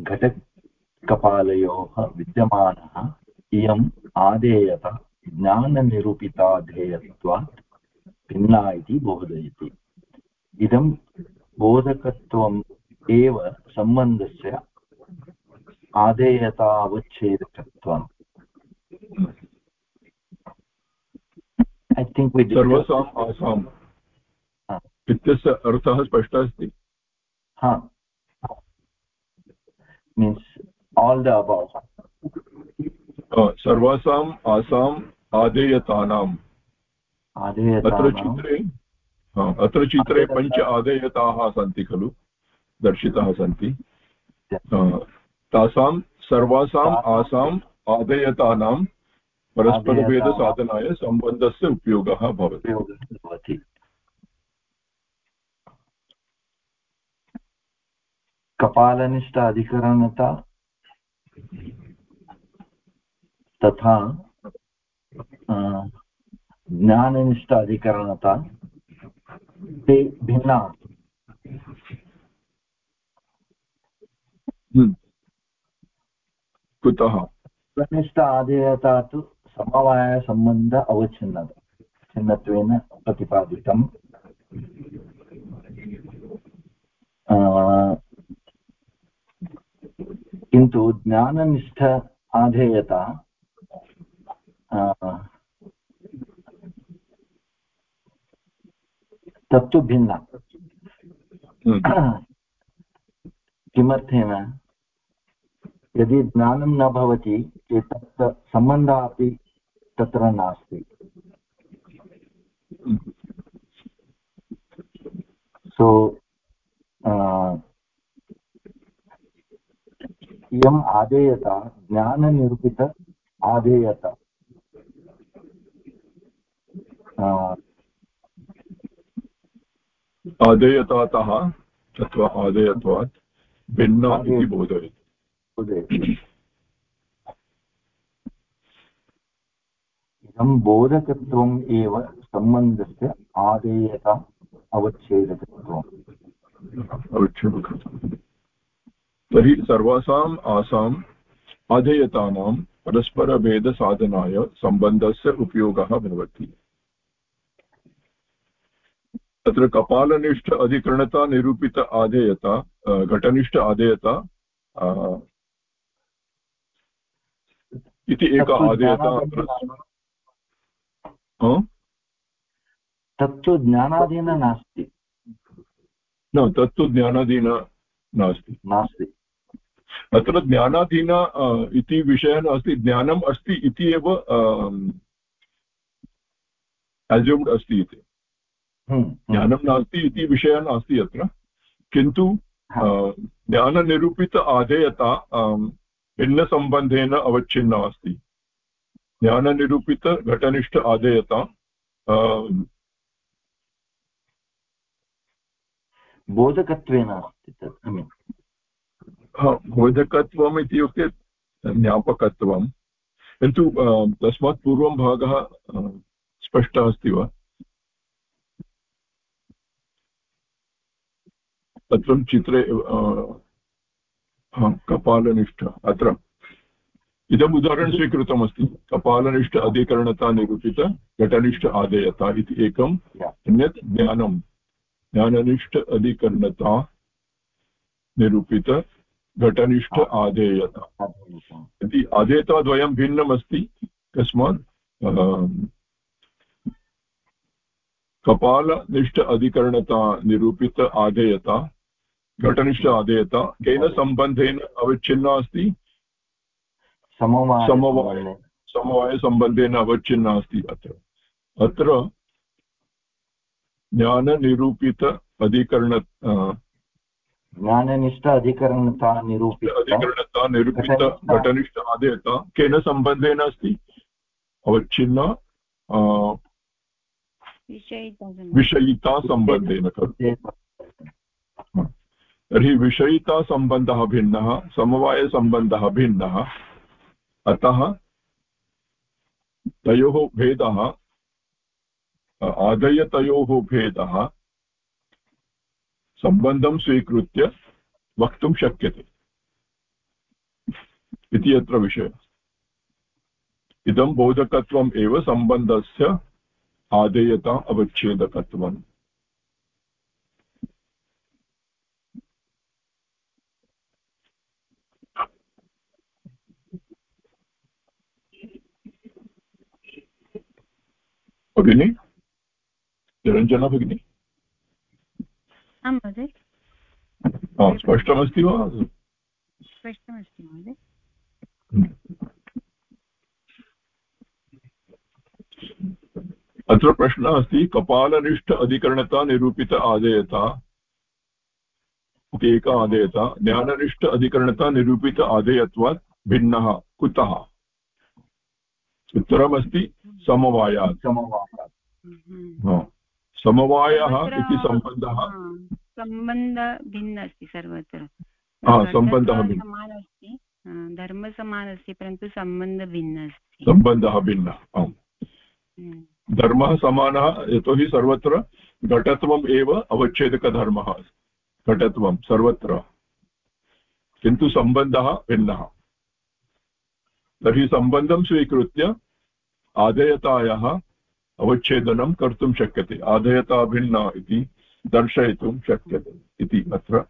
घटकपालयोः विद्यमानः इयम् आदेयत ज्ञाननिरूपिताधेयत्वात् भिन्ना इति बोधयति। इदं बोधकत्वम् एव सम्बन्धस्य आदेयतावच्छेदकत्वम् ऐ थिङ्क् सर्वसाम् आसाम्। इत्यस्य अर्थः स्पष्टः अस्ति? huh means all the above. सर्वासाम् Assam आदेयतानाम् अत्र चित्रे अत्र चित्रे पञ्च आदेयताः सन्ति खलु दर्शिताः सन्ति। तासां सर्वासाम् आसाम् आदेयतानां परस्परभेदसाधनाय सम्बन्धस्य उपयोगः भवति। कपालनिष्ठ अधिकरणता तथा ज्ञाननिष्ठ अधिकरणता ते भिन्ना। हम्म। कुतः? कनिष्ठ आधेयता तु समवायसम्बन्ध अवच्छिन्नता छिन्नत्वेन प्रतिपादितम्। किन्तु ज्ञाननिष्ठ आधेयता तत्तु भिन्ना। किमर्थेन यदि ज्ञानं न भवति चेत् तत्र सम्बन्धः अपि तत्र नास्ति सो इयम् आदेयता ज्ञाननिरूपित आदेयता। आदेयतातः अथवा आदेयत्वात् भिन्ना इति बोधयति। इदं बोधकत्वम् एव सम्बन्धस्य आदेयता अवच्छेदकत्वम्। अवच्छेदकत्वम्। तर्हि सर्वासाम् आसाम् अधेयतानां परस्परभेदसाधनाय सम्बन्धस्य उपयोगः भवति। तत्र कपालनिष्ठ अधिकरणता निरूपित आधेयता घटनिष्ठ आधेयता इति एका आधेयता तत्तु ज्ञानाधीन नास्ति। न तत्तु ज्ञानाधीन नास्ति। नास्ति। अत्र ज्ञानाधीन इति विषयः नास्ति ज्ञानम् अस्ति इति एव अज्यूम्ड् अस्ति इति। हम्म, हम्म। ज्ञानं नास्ति इति विषयः नास्ति अत्र। किन्तु ज्ञाननिरूपित आधेयता भिन्नसम्बन्धेन अवच्छिन्ना अस्ति। ज्ञाननिरूपितघटनिष्ठ आधेयता बोधकत्वेन अस्ति तत् बोधकत्वम् इत्युक्ते ज्ञापकत्वं किन्तु तस्मात् पूर्वं भागः स्पष्टः अस्ति वा? तत्र चित्रे कपालनिष्ठ, अत्र। इदम् उदाहरणं स्वीकृतमस्ति। कपालनिष्ठ अधिकरणता निरूपित, घटनिष्ठ आदेयता इति एकम् अन्यत् ज्ञानं ज्ञाननिष्ठ अधिकरणता निरूपित घटनिष्ठ आधेयता। यदि आधेयताद्वयं भिन्नम् अस्ति तस्मात् कपालनिष्ठ अधिकरणता निरूपित आधेयता घटनिष्ठ आधेयता केन सम्बन्धेन अवच्छिन्ना अस्ति? समवाय समवायसम्बन्धेन अवच्छिन्ना अस्ति अत्र। अत्र ज्ञाननिरूपित अधिकरण ज्ञाननिष्ठ अधिकरणता निरूपित अधिकरणता निरूपित घटनिष्ठ आदेयता केन सम्बन्धेन अस्ति? अवच्छिन्न विषयितासम्बन्धेन खलु। तर्हि विषयितासम्बन्धः भिन्नः समवायसम्बन्धः भिन्नः। अतः तयोः भेदः आदयतयोः भेदः सम्बन्धं स्वीकृत्य वक्तुं शक्यते। इति अत्र विषयः। इदं बोधकत्वम् एव सम्बन्धस्य आदेयता अवच्छेदकत्वम्। भगिनि? निरञ्जना भगिनी? आं महोदय। स्पष्टमस्ति वा? स्पष्टमस्ति महोदय। अत्र प्रश्नः अस्ति कपालनिष्ठ अधिकरणता निरूपित आदेयता एक आदेयता ज्ञाननिष्ठ अधिकरणता निरूपित आदेयत्वात् भिन्नः कुतः? उत्तरमस्ति समवायात्। समवायात्। समवायः इति सम्बन्धः। सम्बन्ध भिन्न अस्ति सर्वत्र। सम्बन्धः समान अस्ति धर्म समान अस्ति परन्तु सम्बन्धः भिन्न अस्ति। सम्बन्धः भिन्नः आम्। हम्म। धर्मः समानः यतोहि सर्वत्र घटत्वम् एव अवच्छेदकधर्मः। घटत्वं सर्वत्र। किन्तु सम्बन्धः भिन्नः। तर्हि सम्बन्धं स्वीकृत्य आदेयतायाः अवच्छेदनं कर्तुं शक्यते। आधयता भिन्ना इति दर्शयितुं शक्यते इति अत्र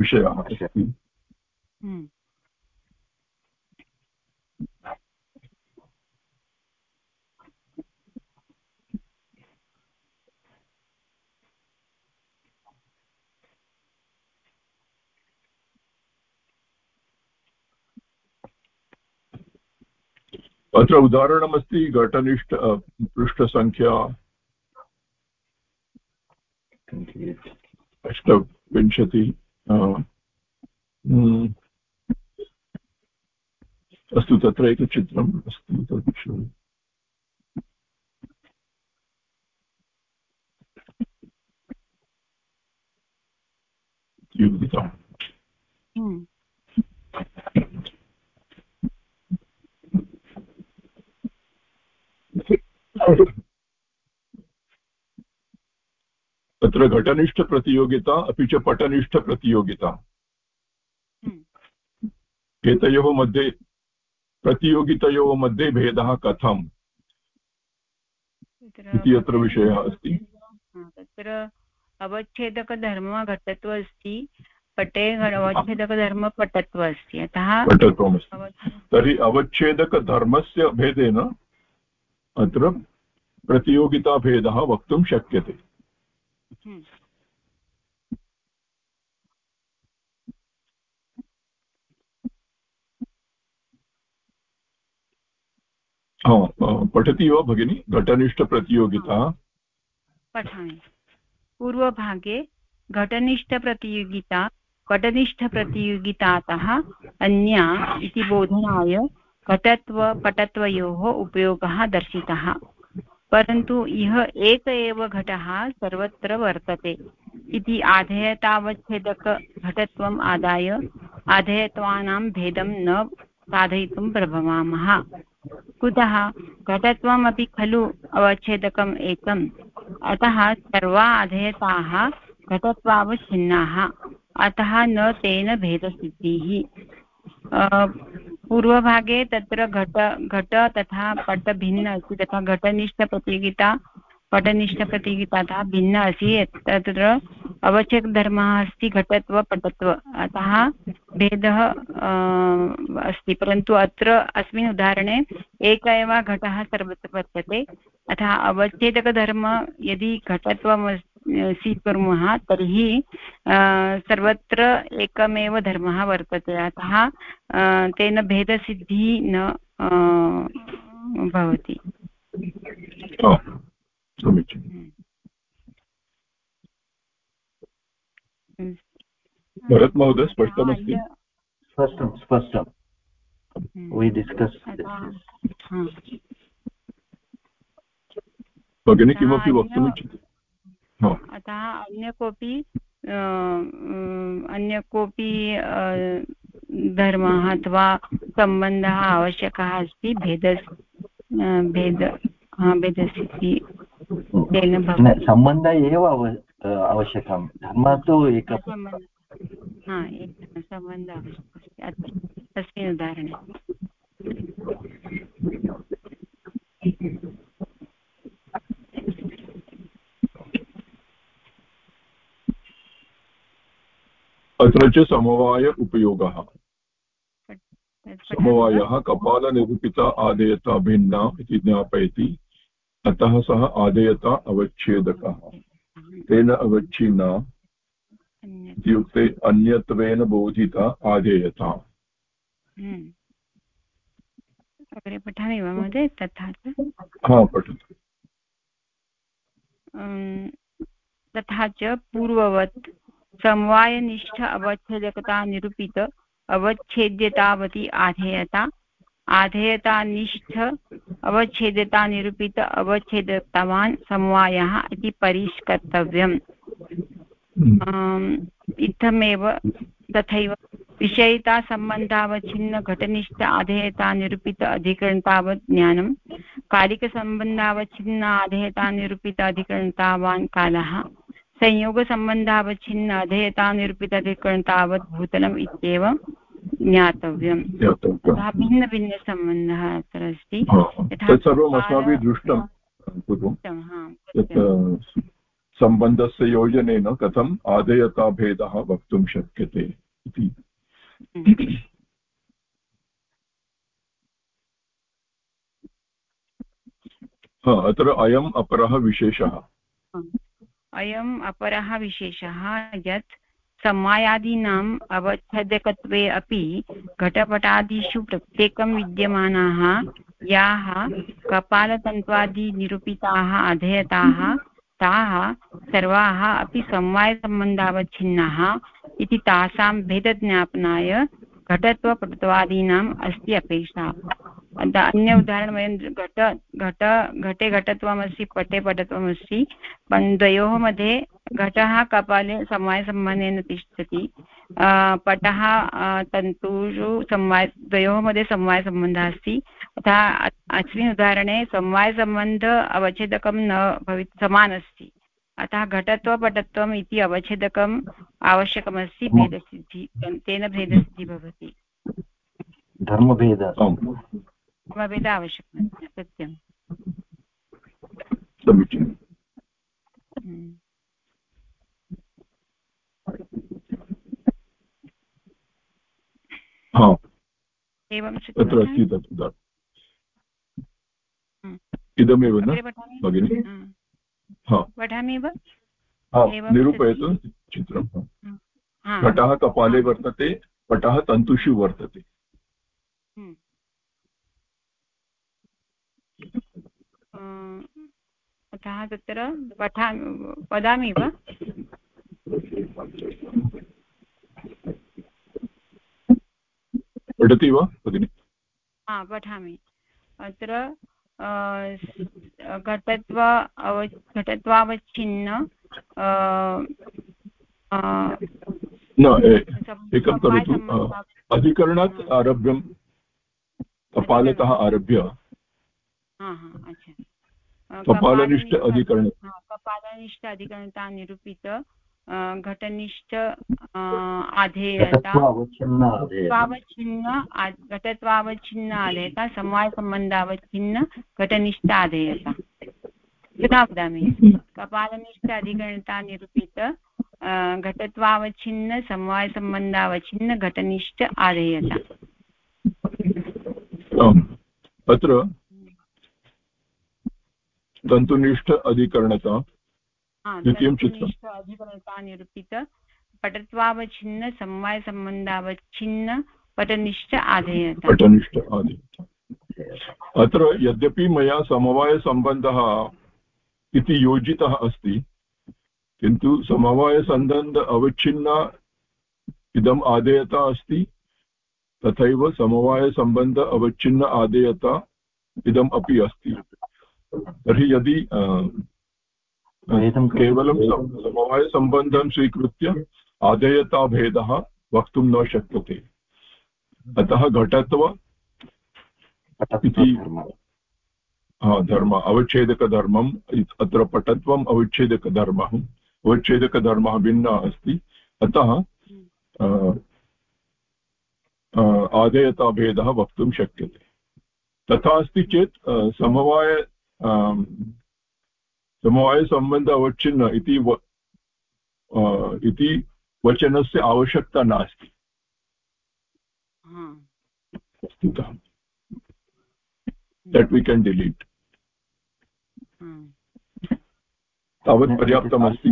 विषयः अस्ति। अत्र उदाहरणमस्ति घटनिष्ठ पृष्ठसङ्ख्या अष्टविंशति हम्म। अस्तु तत्र एकचित्रम् अस्ति तत् योगिता तत्र घटनिष्ठप्रतियोगिता अपि च पटनिष्ठप्रतियोगिता हम्म। एतयोः मध्ये प्रतियोगितयोः मध्ये भेदः कथम् इति अत्र विषयः अस्ति। तत्र अवच्छेदकधर्मः घटत्व अस्ति पटे अवच्छेदकधर्म पटत्व अस्ति। अतः पटत्वमस्ति। तर्हि अवच्छेदकधर्मस्य भेदेन अत्र प्रतियोगिताभेदः वक्तुं शक्यते। पठति वा भगिनी? घटनिष्ठप्रतियोगिता। पठामि। पूर्वभागे घटनिष्ठप्रतियोगिता घटनिष्ठप्रतियोगितातः अन्या इति बोधनाय घटत्व, पटत्वयोः उपयोगः दर्शितः। परन्तु इह एक एव घटः सर्वत्र वर्तते। इति आधेयतावच्छेदकघटत्वम् आदाय, आधेयत्वानां भेदं न साधयितुं प्रभवामः। कुतः? घटत्वमपि खलु अवच्छेदकम् एकम्। अतः सर्वा अधेयताः घटत्वावच्छिन्नाः। अतः न तेन भेदसिद्धिः। पूर्वभागे तत्र घट घट तथा पट भिन्न अस्ति। तथा घटनिष्ठप्रतियोगिता पटनिष्ठप्रतियोगितातः भिन्न अस्ति तत्र अवच्छेदधर्मः अस्ति, घटत्व, पटत्व। अतः भेदः अस्ति। परन्तु अत्र अस्मिन् उदाहरणे एक एव घटः सर्वत्र वर्तते। अतः अवच्छेदकधर्म यदि घटत्वं स्वीकुर्मः तर्हि सर्वत्र एकमेव धर्मः वर्तते। अतः तेन भेदसिद्धिः न भवति। भरत् महोदय स्पष्टमस्ति? स्पष्टं स्पष्टं। वि डिस्कस् भगिनी किमपि वक्तुमिच्छति? अतः अन्य कोऽपि अन्य कोऽपि धर्मः अथवा सम्बन्धः आवश्यकः अस्ति भेद भेद भेदस्थितिः तेन सम्बन्धः एव आवश्यकं। धर्मः तु एकः हा एकः सम्बन्धः आवश्यकः अस्ति। तस्मिन् उदाहरणे। अत्र च समवाय उपयोगः। समवायः कपालनिरूपिता आदेयता भिन्ना इति ज्ञापयति अतः सः आदेयता अवच्छेदकः। तेन अवच्छिन्ना इत्युक्ते अन्यत्वेन बोधिता आदेयता। अग्रे पठामि वा महोदय? तथा च? पठतु। तथा च पूर्ववत् समवायनिष्ठ अवच्छेदकता निरूपित अवच्छेद्यतावती आधेयता। आधेयतानिष्ठ अवच्छेद्यता निरूपित अवच्छेदकवान् समवायः इति परिष्कर्तव्यम्। इत्थमेव तथैव विषयितासम्बन्धावच्छिन्नघटनिष्ठ आधेयतानिरूपित अधिकरणतावत् ज्ञानं। कालिकसम्बन्धावच्छिन्न आधेयतानिरूपित अधिकरणतावान् कालः। संयोगसम्बन्धावच्छिन्न अधेयता निरूपित अधिकरणतावत् भूतलम् इत्येव ज्ञातव्यम्। अतः भिन्नभिन्नसम्बन्धः अत्र अस्ति। सर्वम् अस्माभिः दृष्टं सम्बन्धस्य योजनेन कथम् आदेयताभेदः वक्तुं शक्यते इति। अत्र अयम् अपरः विशेषः। अयम् अपरः विशेषः यत् समवायादीनाम् अवच्छेदकत्वे अपि घटपटादिषु प्रत्येकं विद्यमानाः, याः कपालतन्त्वादिनिरूपिताः अधेयताः, ताः सर्वाः अपि समवायसम्बन्धावच्छिन्नाः इति तासां भेदज्ञापनाय घटत्वपटत्वादीनाम् अस्ति अपेक्षा। अन्य उदाहरणं वयं घट घट, घटे घटत्वमस्ति, पटे पटत्वमस्ति द्वयोः मध्ये घटः कपाले समवायसम्बन्धेन तिष्ठति। पटः तन्तुषु समवाय, द्वयोः मध्ये समवायसम्बन्धः अस्ति। अतः अस्मिन् उदाहरणे समवायसम्बन्ध अवच्छेदकं न भवित्, समान् अस्ति। अतः घटत्वपटत्वम् इति अवच्छेदकम् आवश्यकमस्ति भेदसिद्धिः तेन भेदसिद्धिः भवति। धर्मभेद। धर्मभेद आवश्यकमस्ति सत्यं समीचीनम्। हम्म। एवं तत्र अस्ति तत् हम्म। इदमेव न भगिनि? पठामि वा? निरूपयतु चित्रं घटः कपाले वर्तते पटः तन्तुषु वर्तते। हम्म। अतः तत्र पठा वदामि वा? पठति वा भगिनि? हा पठामि। अत्र घटत्व अव घटत्वावच्छिन्न एकं करोतु अधिकरणात् आरभ्यं कपालतः आरभ्य। कपालनिष्ठ अधिकरण। कपालनिष्ठ अधिकरणता निरूपित घटनिष्ठ आधेयता स्वावच्छिन्न घटत्वावच्छिन्न आधेयता समवायसम्बन्धावच्छिन्न घटनिष्ठ आधेयता। यथा वदामि कपालनिष्ठ अधिकरणता निरूपित घटत्वावच्छिन्न समवायसम्बन्धावच्छिन्न घटनिष्ठ आधेयता। अत्र तन्तुनिष्ठ अधिकरणता द्वितीयं अधिकरणता निरूपित पटत्वावच्छिन्न समवायसम्बन्धावच्छिन्न पटनिष्ठ आधेयता। पटनिष्ठ आधेयता। अत्र यद्यपि मया समवायसम्बन्धः इति योजितः अस्ति किन्तु समवायसम्बन्ध अवच्छिन्न इदम् आदेयता अस्ति तथैव समवायसम्बन्ध अवच्छिन्न आदेयता इदम् अपि अस्ति। तर्हि यदि केवलं समवायसम्बन्धं स्वीकृत्य आदेयताभेदः वक्तुं न शक्यते। अतः घटत्व इति धर्म। अवच्छेदकधर्मम् अत्र पटत्वम् अवच्छेदकधर्मः। अवच्छेदकधर्मः भिन्नः अस्ति। अतः आदेयताभेदः वक्तुं शक्यते। तथा अस्ति चेत् समवाय समवायसम्बन्ध अवच्छिन्न इति इति वचनस्य आवश्यकता नास्ति वस्तुतः that we can delete तावत् पर्याप्तमस्ति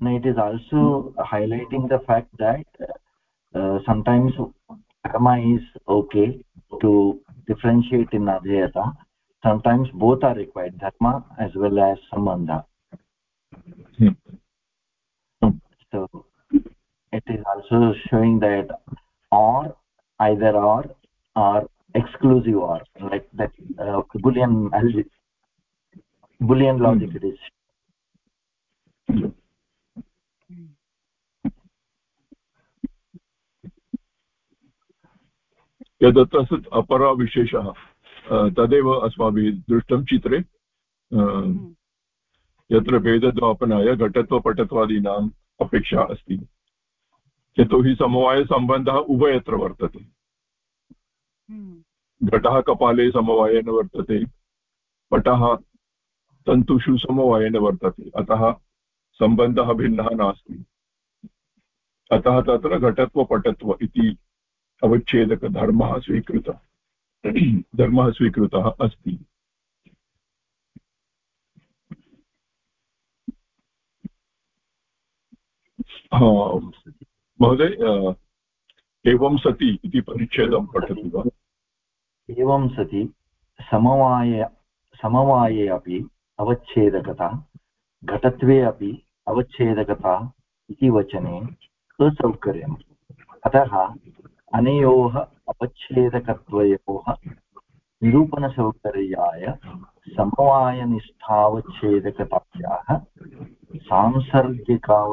no it is also highlighting the fact that uh, sometimes karma is okay to differentiate in adhyata sometimes both are required dharma as well as sambandha hmm. so it is also showing that or either or or exclusive or like that uh, boolean boolean logic hmm. it is यदत्र अपरा विशेषः तदेव अस्माभिः दृष्टं चित्रे यत्र भेदद्वापनाय घटत्वपटत्वादीनाम् अपेक्षा अस्ति यतोहि समवायसम्बन्धः उभयत्र वर्तते। घटः कपाले समवायेन वर्तते पटः तन्तुषु समवायेन वर्तते अतः सम्बन्धः भिन्नः नास्ति। अतः तत्र घटत्वपटत्व इति अवच्छेदकधर्मः स्वीकृतः धर्मः स्वीकृतः अस्ति। महोदय एवं सति इति परिच्छेदं पठति वा? एवं सति, समवाय, समवाये अपि अवच्छेदकता, घटत्वे अपि अवच्छेदकता इति वचने असौकर्यम्। अतः अनयोः अपच्छेदकत्वयोः निरूपणसौकर्याय समवायनिष्ठावच्छेदकतायाः सांसर्गिकावच्छेदकता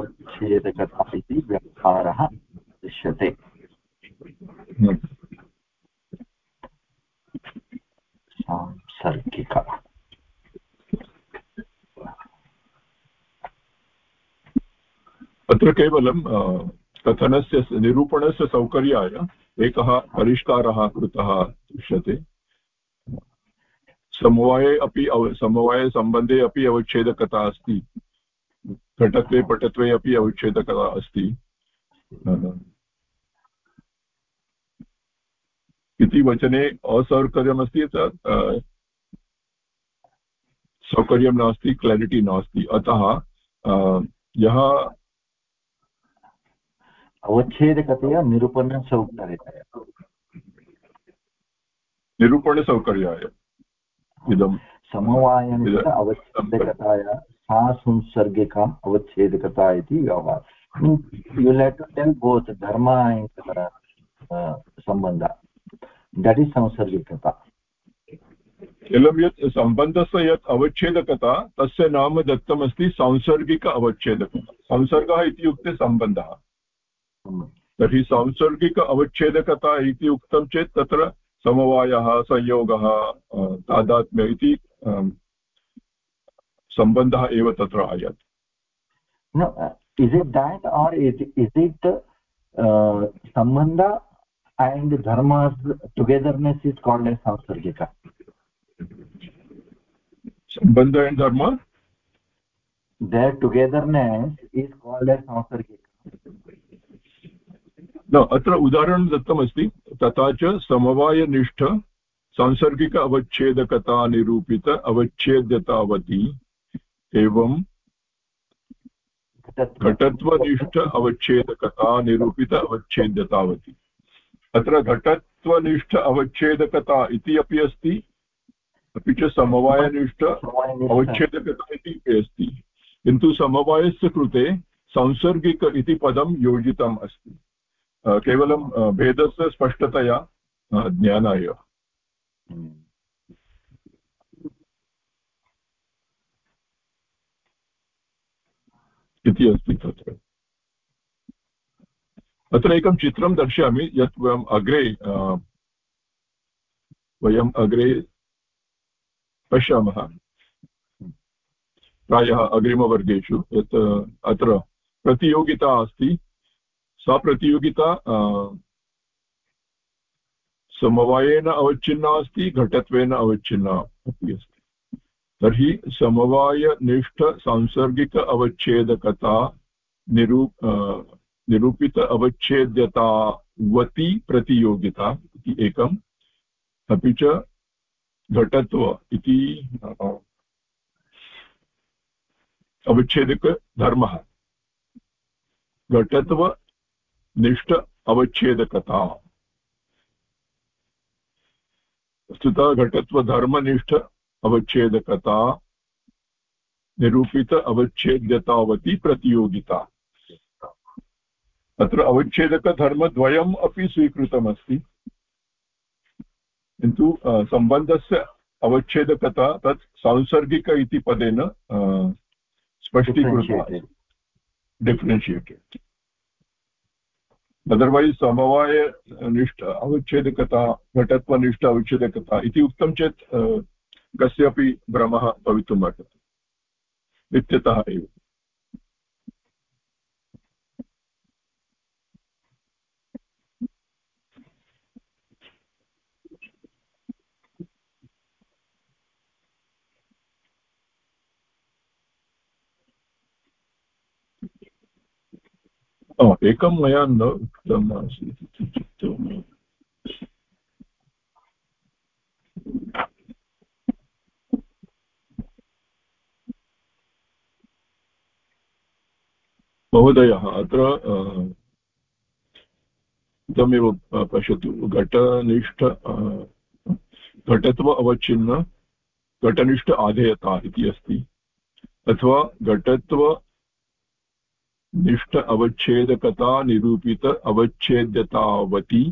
इति व्यवहारः दृश्यते। सांसर्गिक अत्र केवलं कथनस्य निरूपणस्य सौकर्याय एकः परिष्कारः कृतः दृश्यते। समवाये अपि समवायसम्बन्धे अपि अवच्छेदकता अस्ति। घटत्वे पटत्वे अपि अवच्छेदकता अस्ति। इति वचने असौकर्यमस्ति सौकर्यं नास्ति क्लेरिटि नास्ति। अतः यः अवच्छेदकतया निरूपणसौकर्यतया निरूपणसौकर्याय। इदं समवायनिष्ठ अवच्छेदकताया सा संसर्गिका अवच्छेदकता इति व्यवहारः यु लेट् टु टेल् बोत् धर्म सम्बन्ध दट् इस् संसर्गिकता एलं यत् सम्बन्धस्य यत् अवच्छेदकता तस्य नाम दत्तमस्ति सांसर्गिक अवच्छेदकता। संसर्गः इत्युक्ते सम्बन्धः। तर्हि सांसर्गिक अवच्छेदकता इति उक्तं चेत् तत्र समवायः संयोगः तादात्म्य इति सम्बन्धः एव तत्र आयाति no uh, is it that or is, is it uh, sambandha and dharma's togetherness is called as samsargika sambandha and dharma their togetherness is called as samsargika न अत्र उदाहरणं दत्तमस्ति तथा च समवायनिष्ठ सांसर्गिक अवच्छेदकता निरूपित अवच्छेद्यतावती एवं घटत्वनिष्ठ अवच्छेदकता निरूपित अवच्छेद्यतावती। अत्र घटत्वनिष्ठ अवच्छेदकता इति अपि अस्ति अपि च समवायनिष्ठ अवच्छेदकता इति अस्ति। किन्तु समवायस्य कृते सांसर्गिक इति पदं योजितम् अस्ति। केवलं भेदस्य स्पष्टतया ज्ञानाय। इति अस्ति तत्र। अत्र एकं चित्रं दर्शयामि, यत् वयम् अग्रे वयम् अग्रे पश्यामः। प्रायः अग्रिमवर्गेषु, यत् अत्र प्रतियोगिता अस्ति। सा प्रतियोगिता समवायेन अवच्छिन्ना अस्ति, घटत्वेन अवच्छिन्ना अपि अस्ति। तर्हि समवायनिष्ठ सांसर्गिक अवच्छेदकता निरूप निरूपित अवच्छेद्यतावती प्रतियोगिता इति एकम्। अपि च घटत्व इति अवच्छेदकधर्मः घटत्व निष्ठ अवच्छेदकता। वस्तुतः घटत्वधर्मनिष्ठ अवच्छेदकता निरूपित अवच्छेद्यतावती प्रतियोगिता। अत्र अवच्छेदकधर्मद्वयम् अपि स्वीकृतमस्ति। किन्तु सम्बन्धस्य अवच्छेदकता तत् सांसर्गिक इति पदेन स्पष्टीकृता डिफ्रेन्शियेटेड् अदर्वैस् समवायनिष्ठ अवच्छेदकता, घटत्वनिष्ठ अवच्छेदकता इति उक्तं चेत् कस्यापि भ्रमः भवितुम् अर्हति। नित्यतः एव। एकं मया न उक्तम् आसीत् इत्युक्ते महोदयः, अत्र इदमेव पश्यतु, घटनिष्ठ घटत्व अवच्छिन्न, घटनिष्ठ आधेयता इति अस्ति। अथवा घटत्व निष्ठ अवच्छेदकता निरूपित अवच्छेद्यतावती,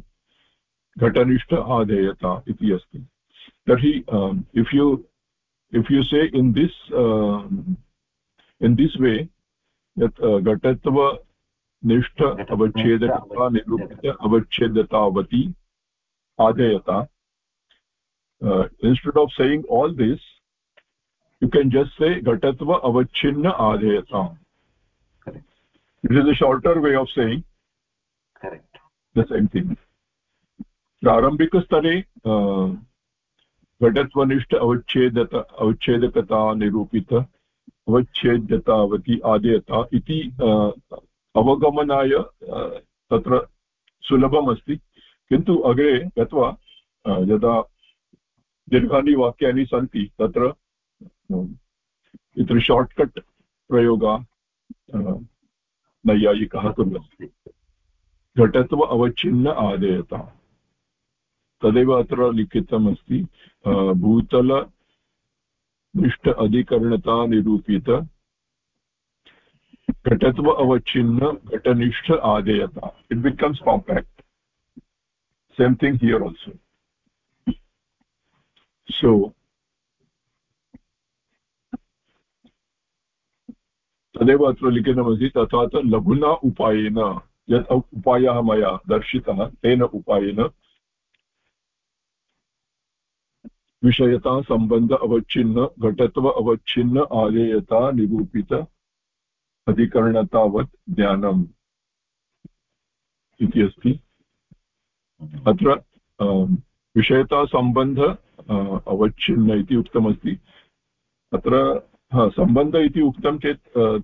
घटनिष्ठ आधेयता इति अस्ति। तर्हि if you if you say in this in this way यत् घटत्वनिष्ठ अवच्छेदकता निरूपित अवच्छेदतावती आदयता instead of saying all this you can just say घटत्व अवच्छिन्न आदयता it is a shorter way of saying the same thing प्रारम्भिकस्तरे घटत्वनिष्ठ अवच्छेदत अवच्छेदकता निरूपित अवच्छेद्यतावती आदेयता इति अवगमनाय तत्र सुलभमस्ति। किन्तु अग्रे गत्वा यदा दीर्घानि वाक्यानि सन्ति, तत्र इत्र शार्ट्कट् प्रयोगा नैयायिकः कुर्वन्ति। घटत्व अवच्छिन्न आदेयता। तदेव अत्र लिखितमस्ति भूतल निष्ठ अधिकरणता निरूपित। घटत्व अवच्छिन्न, घटनिष्ठ आदेयता। It becomes compact same thing here also so तदेव अत्र लिखितमस्ति तथा च लघुना उपायेन, यत् उपायः मया दर्शितः, तेन उपायेन विषयता सम्बन्ध अवच्छिन्न, घटत्व अवच्छिन्न आदेयता निरूपित, अधिकरणतावत् ज्ञानम् इति अस्ति। अत्र विषयतासम्बन्ध अवच्छिन्न इति उक्तमस्ति। अत्र सम्बन्ध इति उक्तं चेत्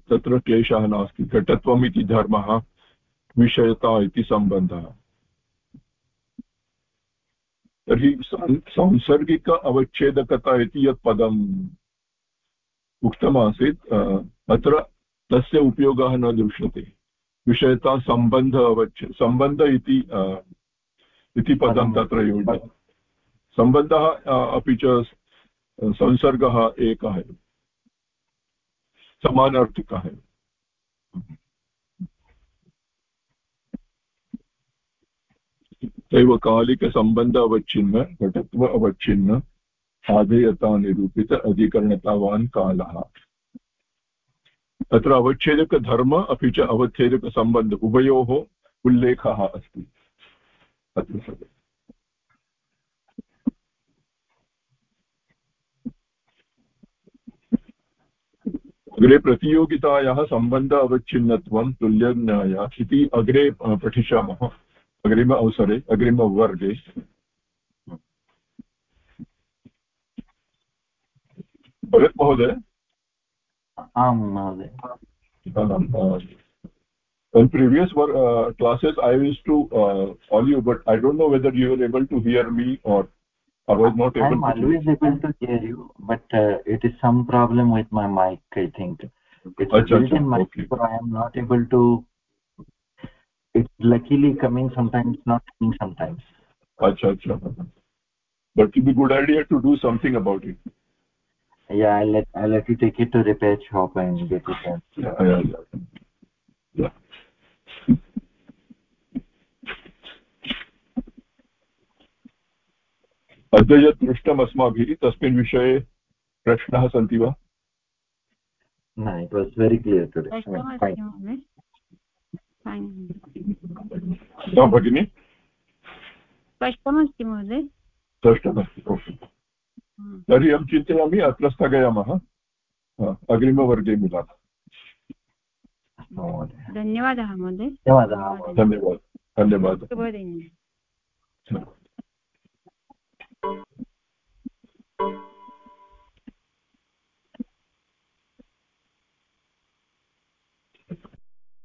तत्र क्लेशः नास्ति। घटत्वम् इति धर्मः, विषयता इति सम्बन्धः तर्हि सांसर्गिक अवच्छेदकता इति यत् पदम् उक्तमासीत् अत्र तस्य उपयोगः न दृश्यते। विषयता सम्बन्ध अवच्छ सम्बन्ध इति इति पदं तत्र योज्यते सम्बन्धः अपि च संसर्गः एकः एव। समानार्थिकः एव। दैवकालिकसम्बन्ध अवच्छिन्न, घटत्व अवच्छिन्न, साधेयता निरूपित, अधिकरणतावान् कालः। तत्र अवच्छेदकधर्म अपि च अवच्छेदकसम्बन्ध उभयोः उल्लेखः अस्ति। अत्र सर्वे अग्रे प्रतियोगितायाः सम्बन्ध अवच्छिन्नत्वं, तुल्यन्याय इति अग्रे पठिष्यामः। अग्रिम अवसरे अग्रिमवर्गे भगत् महोदय आं महोदय in previous uh, classes i used to uh, call you but i don't know whether you were able to hear me or i was not able i'm always able to hear you but uh, it is some problem with my mic i think it's achha, built in mic okay. so i am not able to it's luckily coming sometimes not coming sometimes acha acha but it be good idea to do something about it yeah i'll let i'll let you take it to repair shop and get it done yeah yeah yeah, yeah. अद्य यत् पृष्टम् अस्माभिः तस्मिन् विषये प्रश्नाः सन्ति वा न it was very clear today भगिनि स्पष्टमस्ति महोदय स्पष्टमस्ति तर्हि अहं चिन्तयामि अत्र स्थगयामः अग्रिमवर्गे मिलामः धन्यवादः महोदय धन्यवादः धन्यवादः धन्यवादः शुभदिनं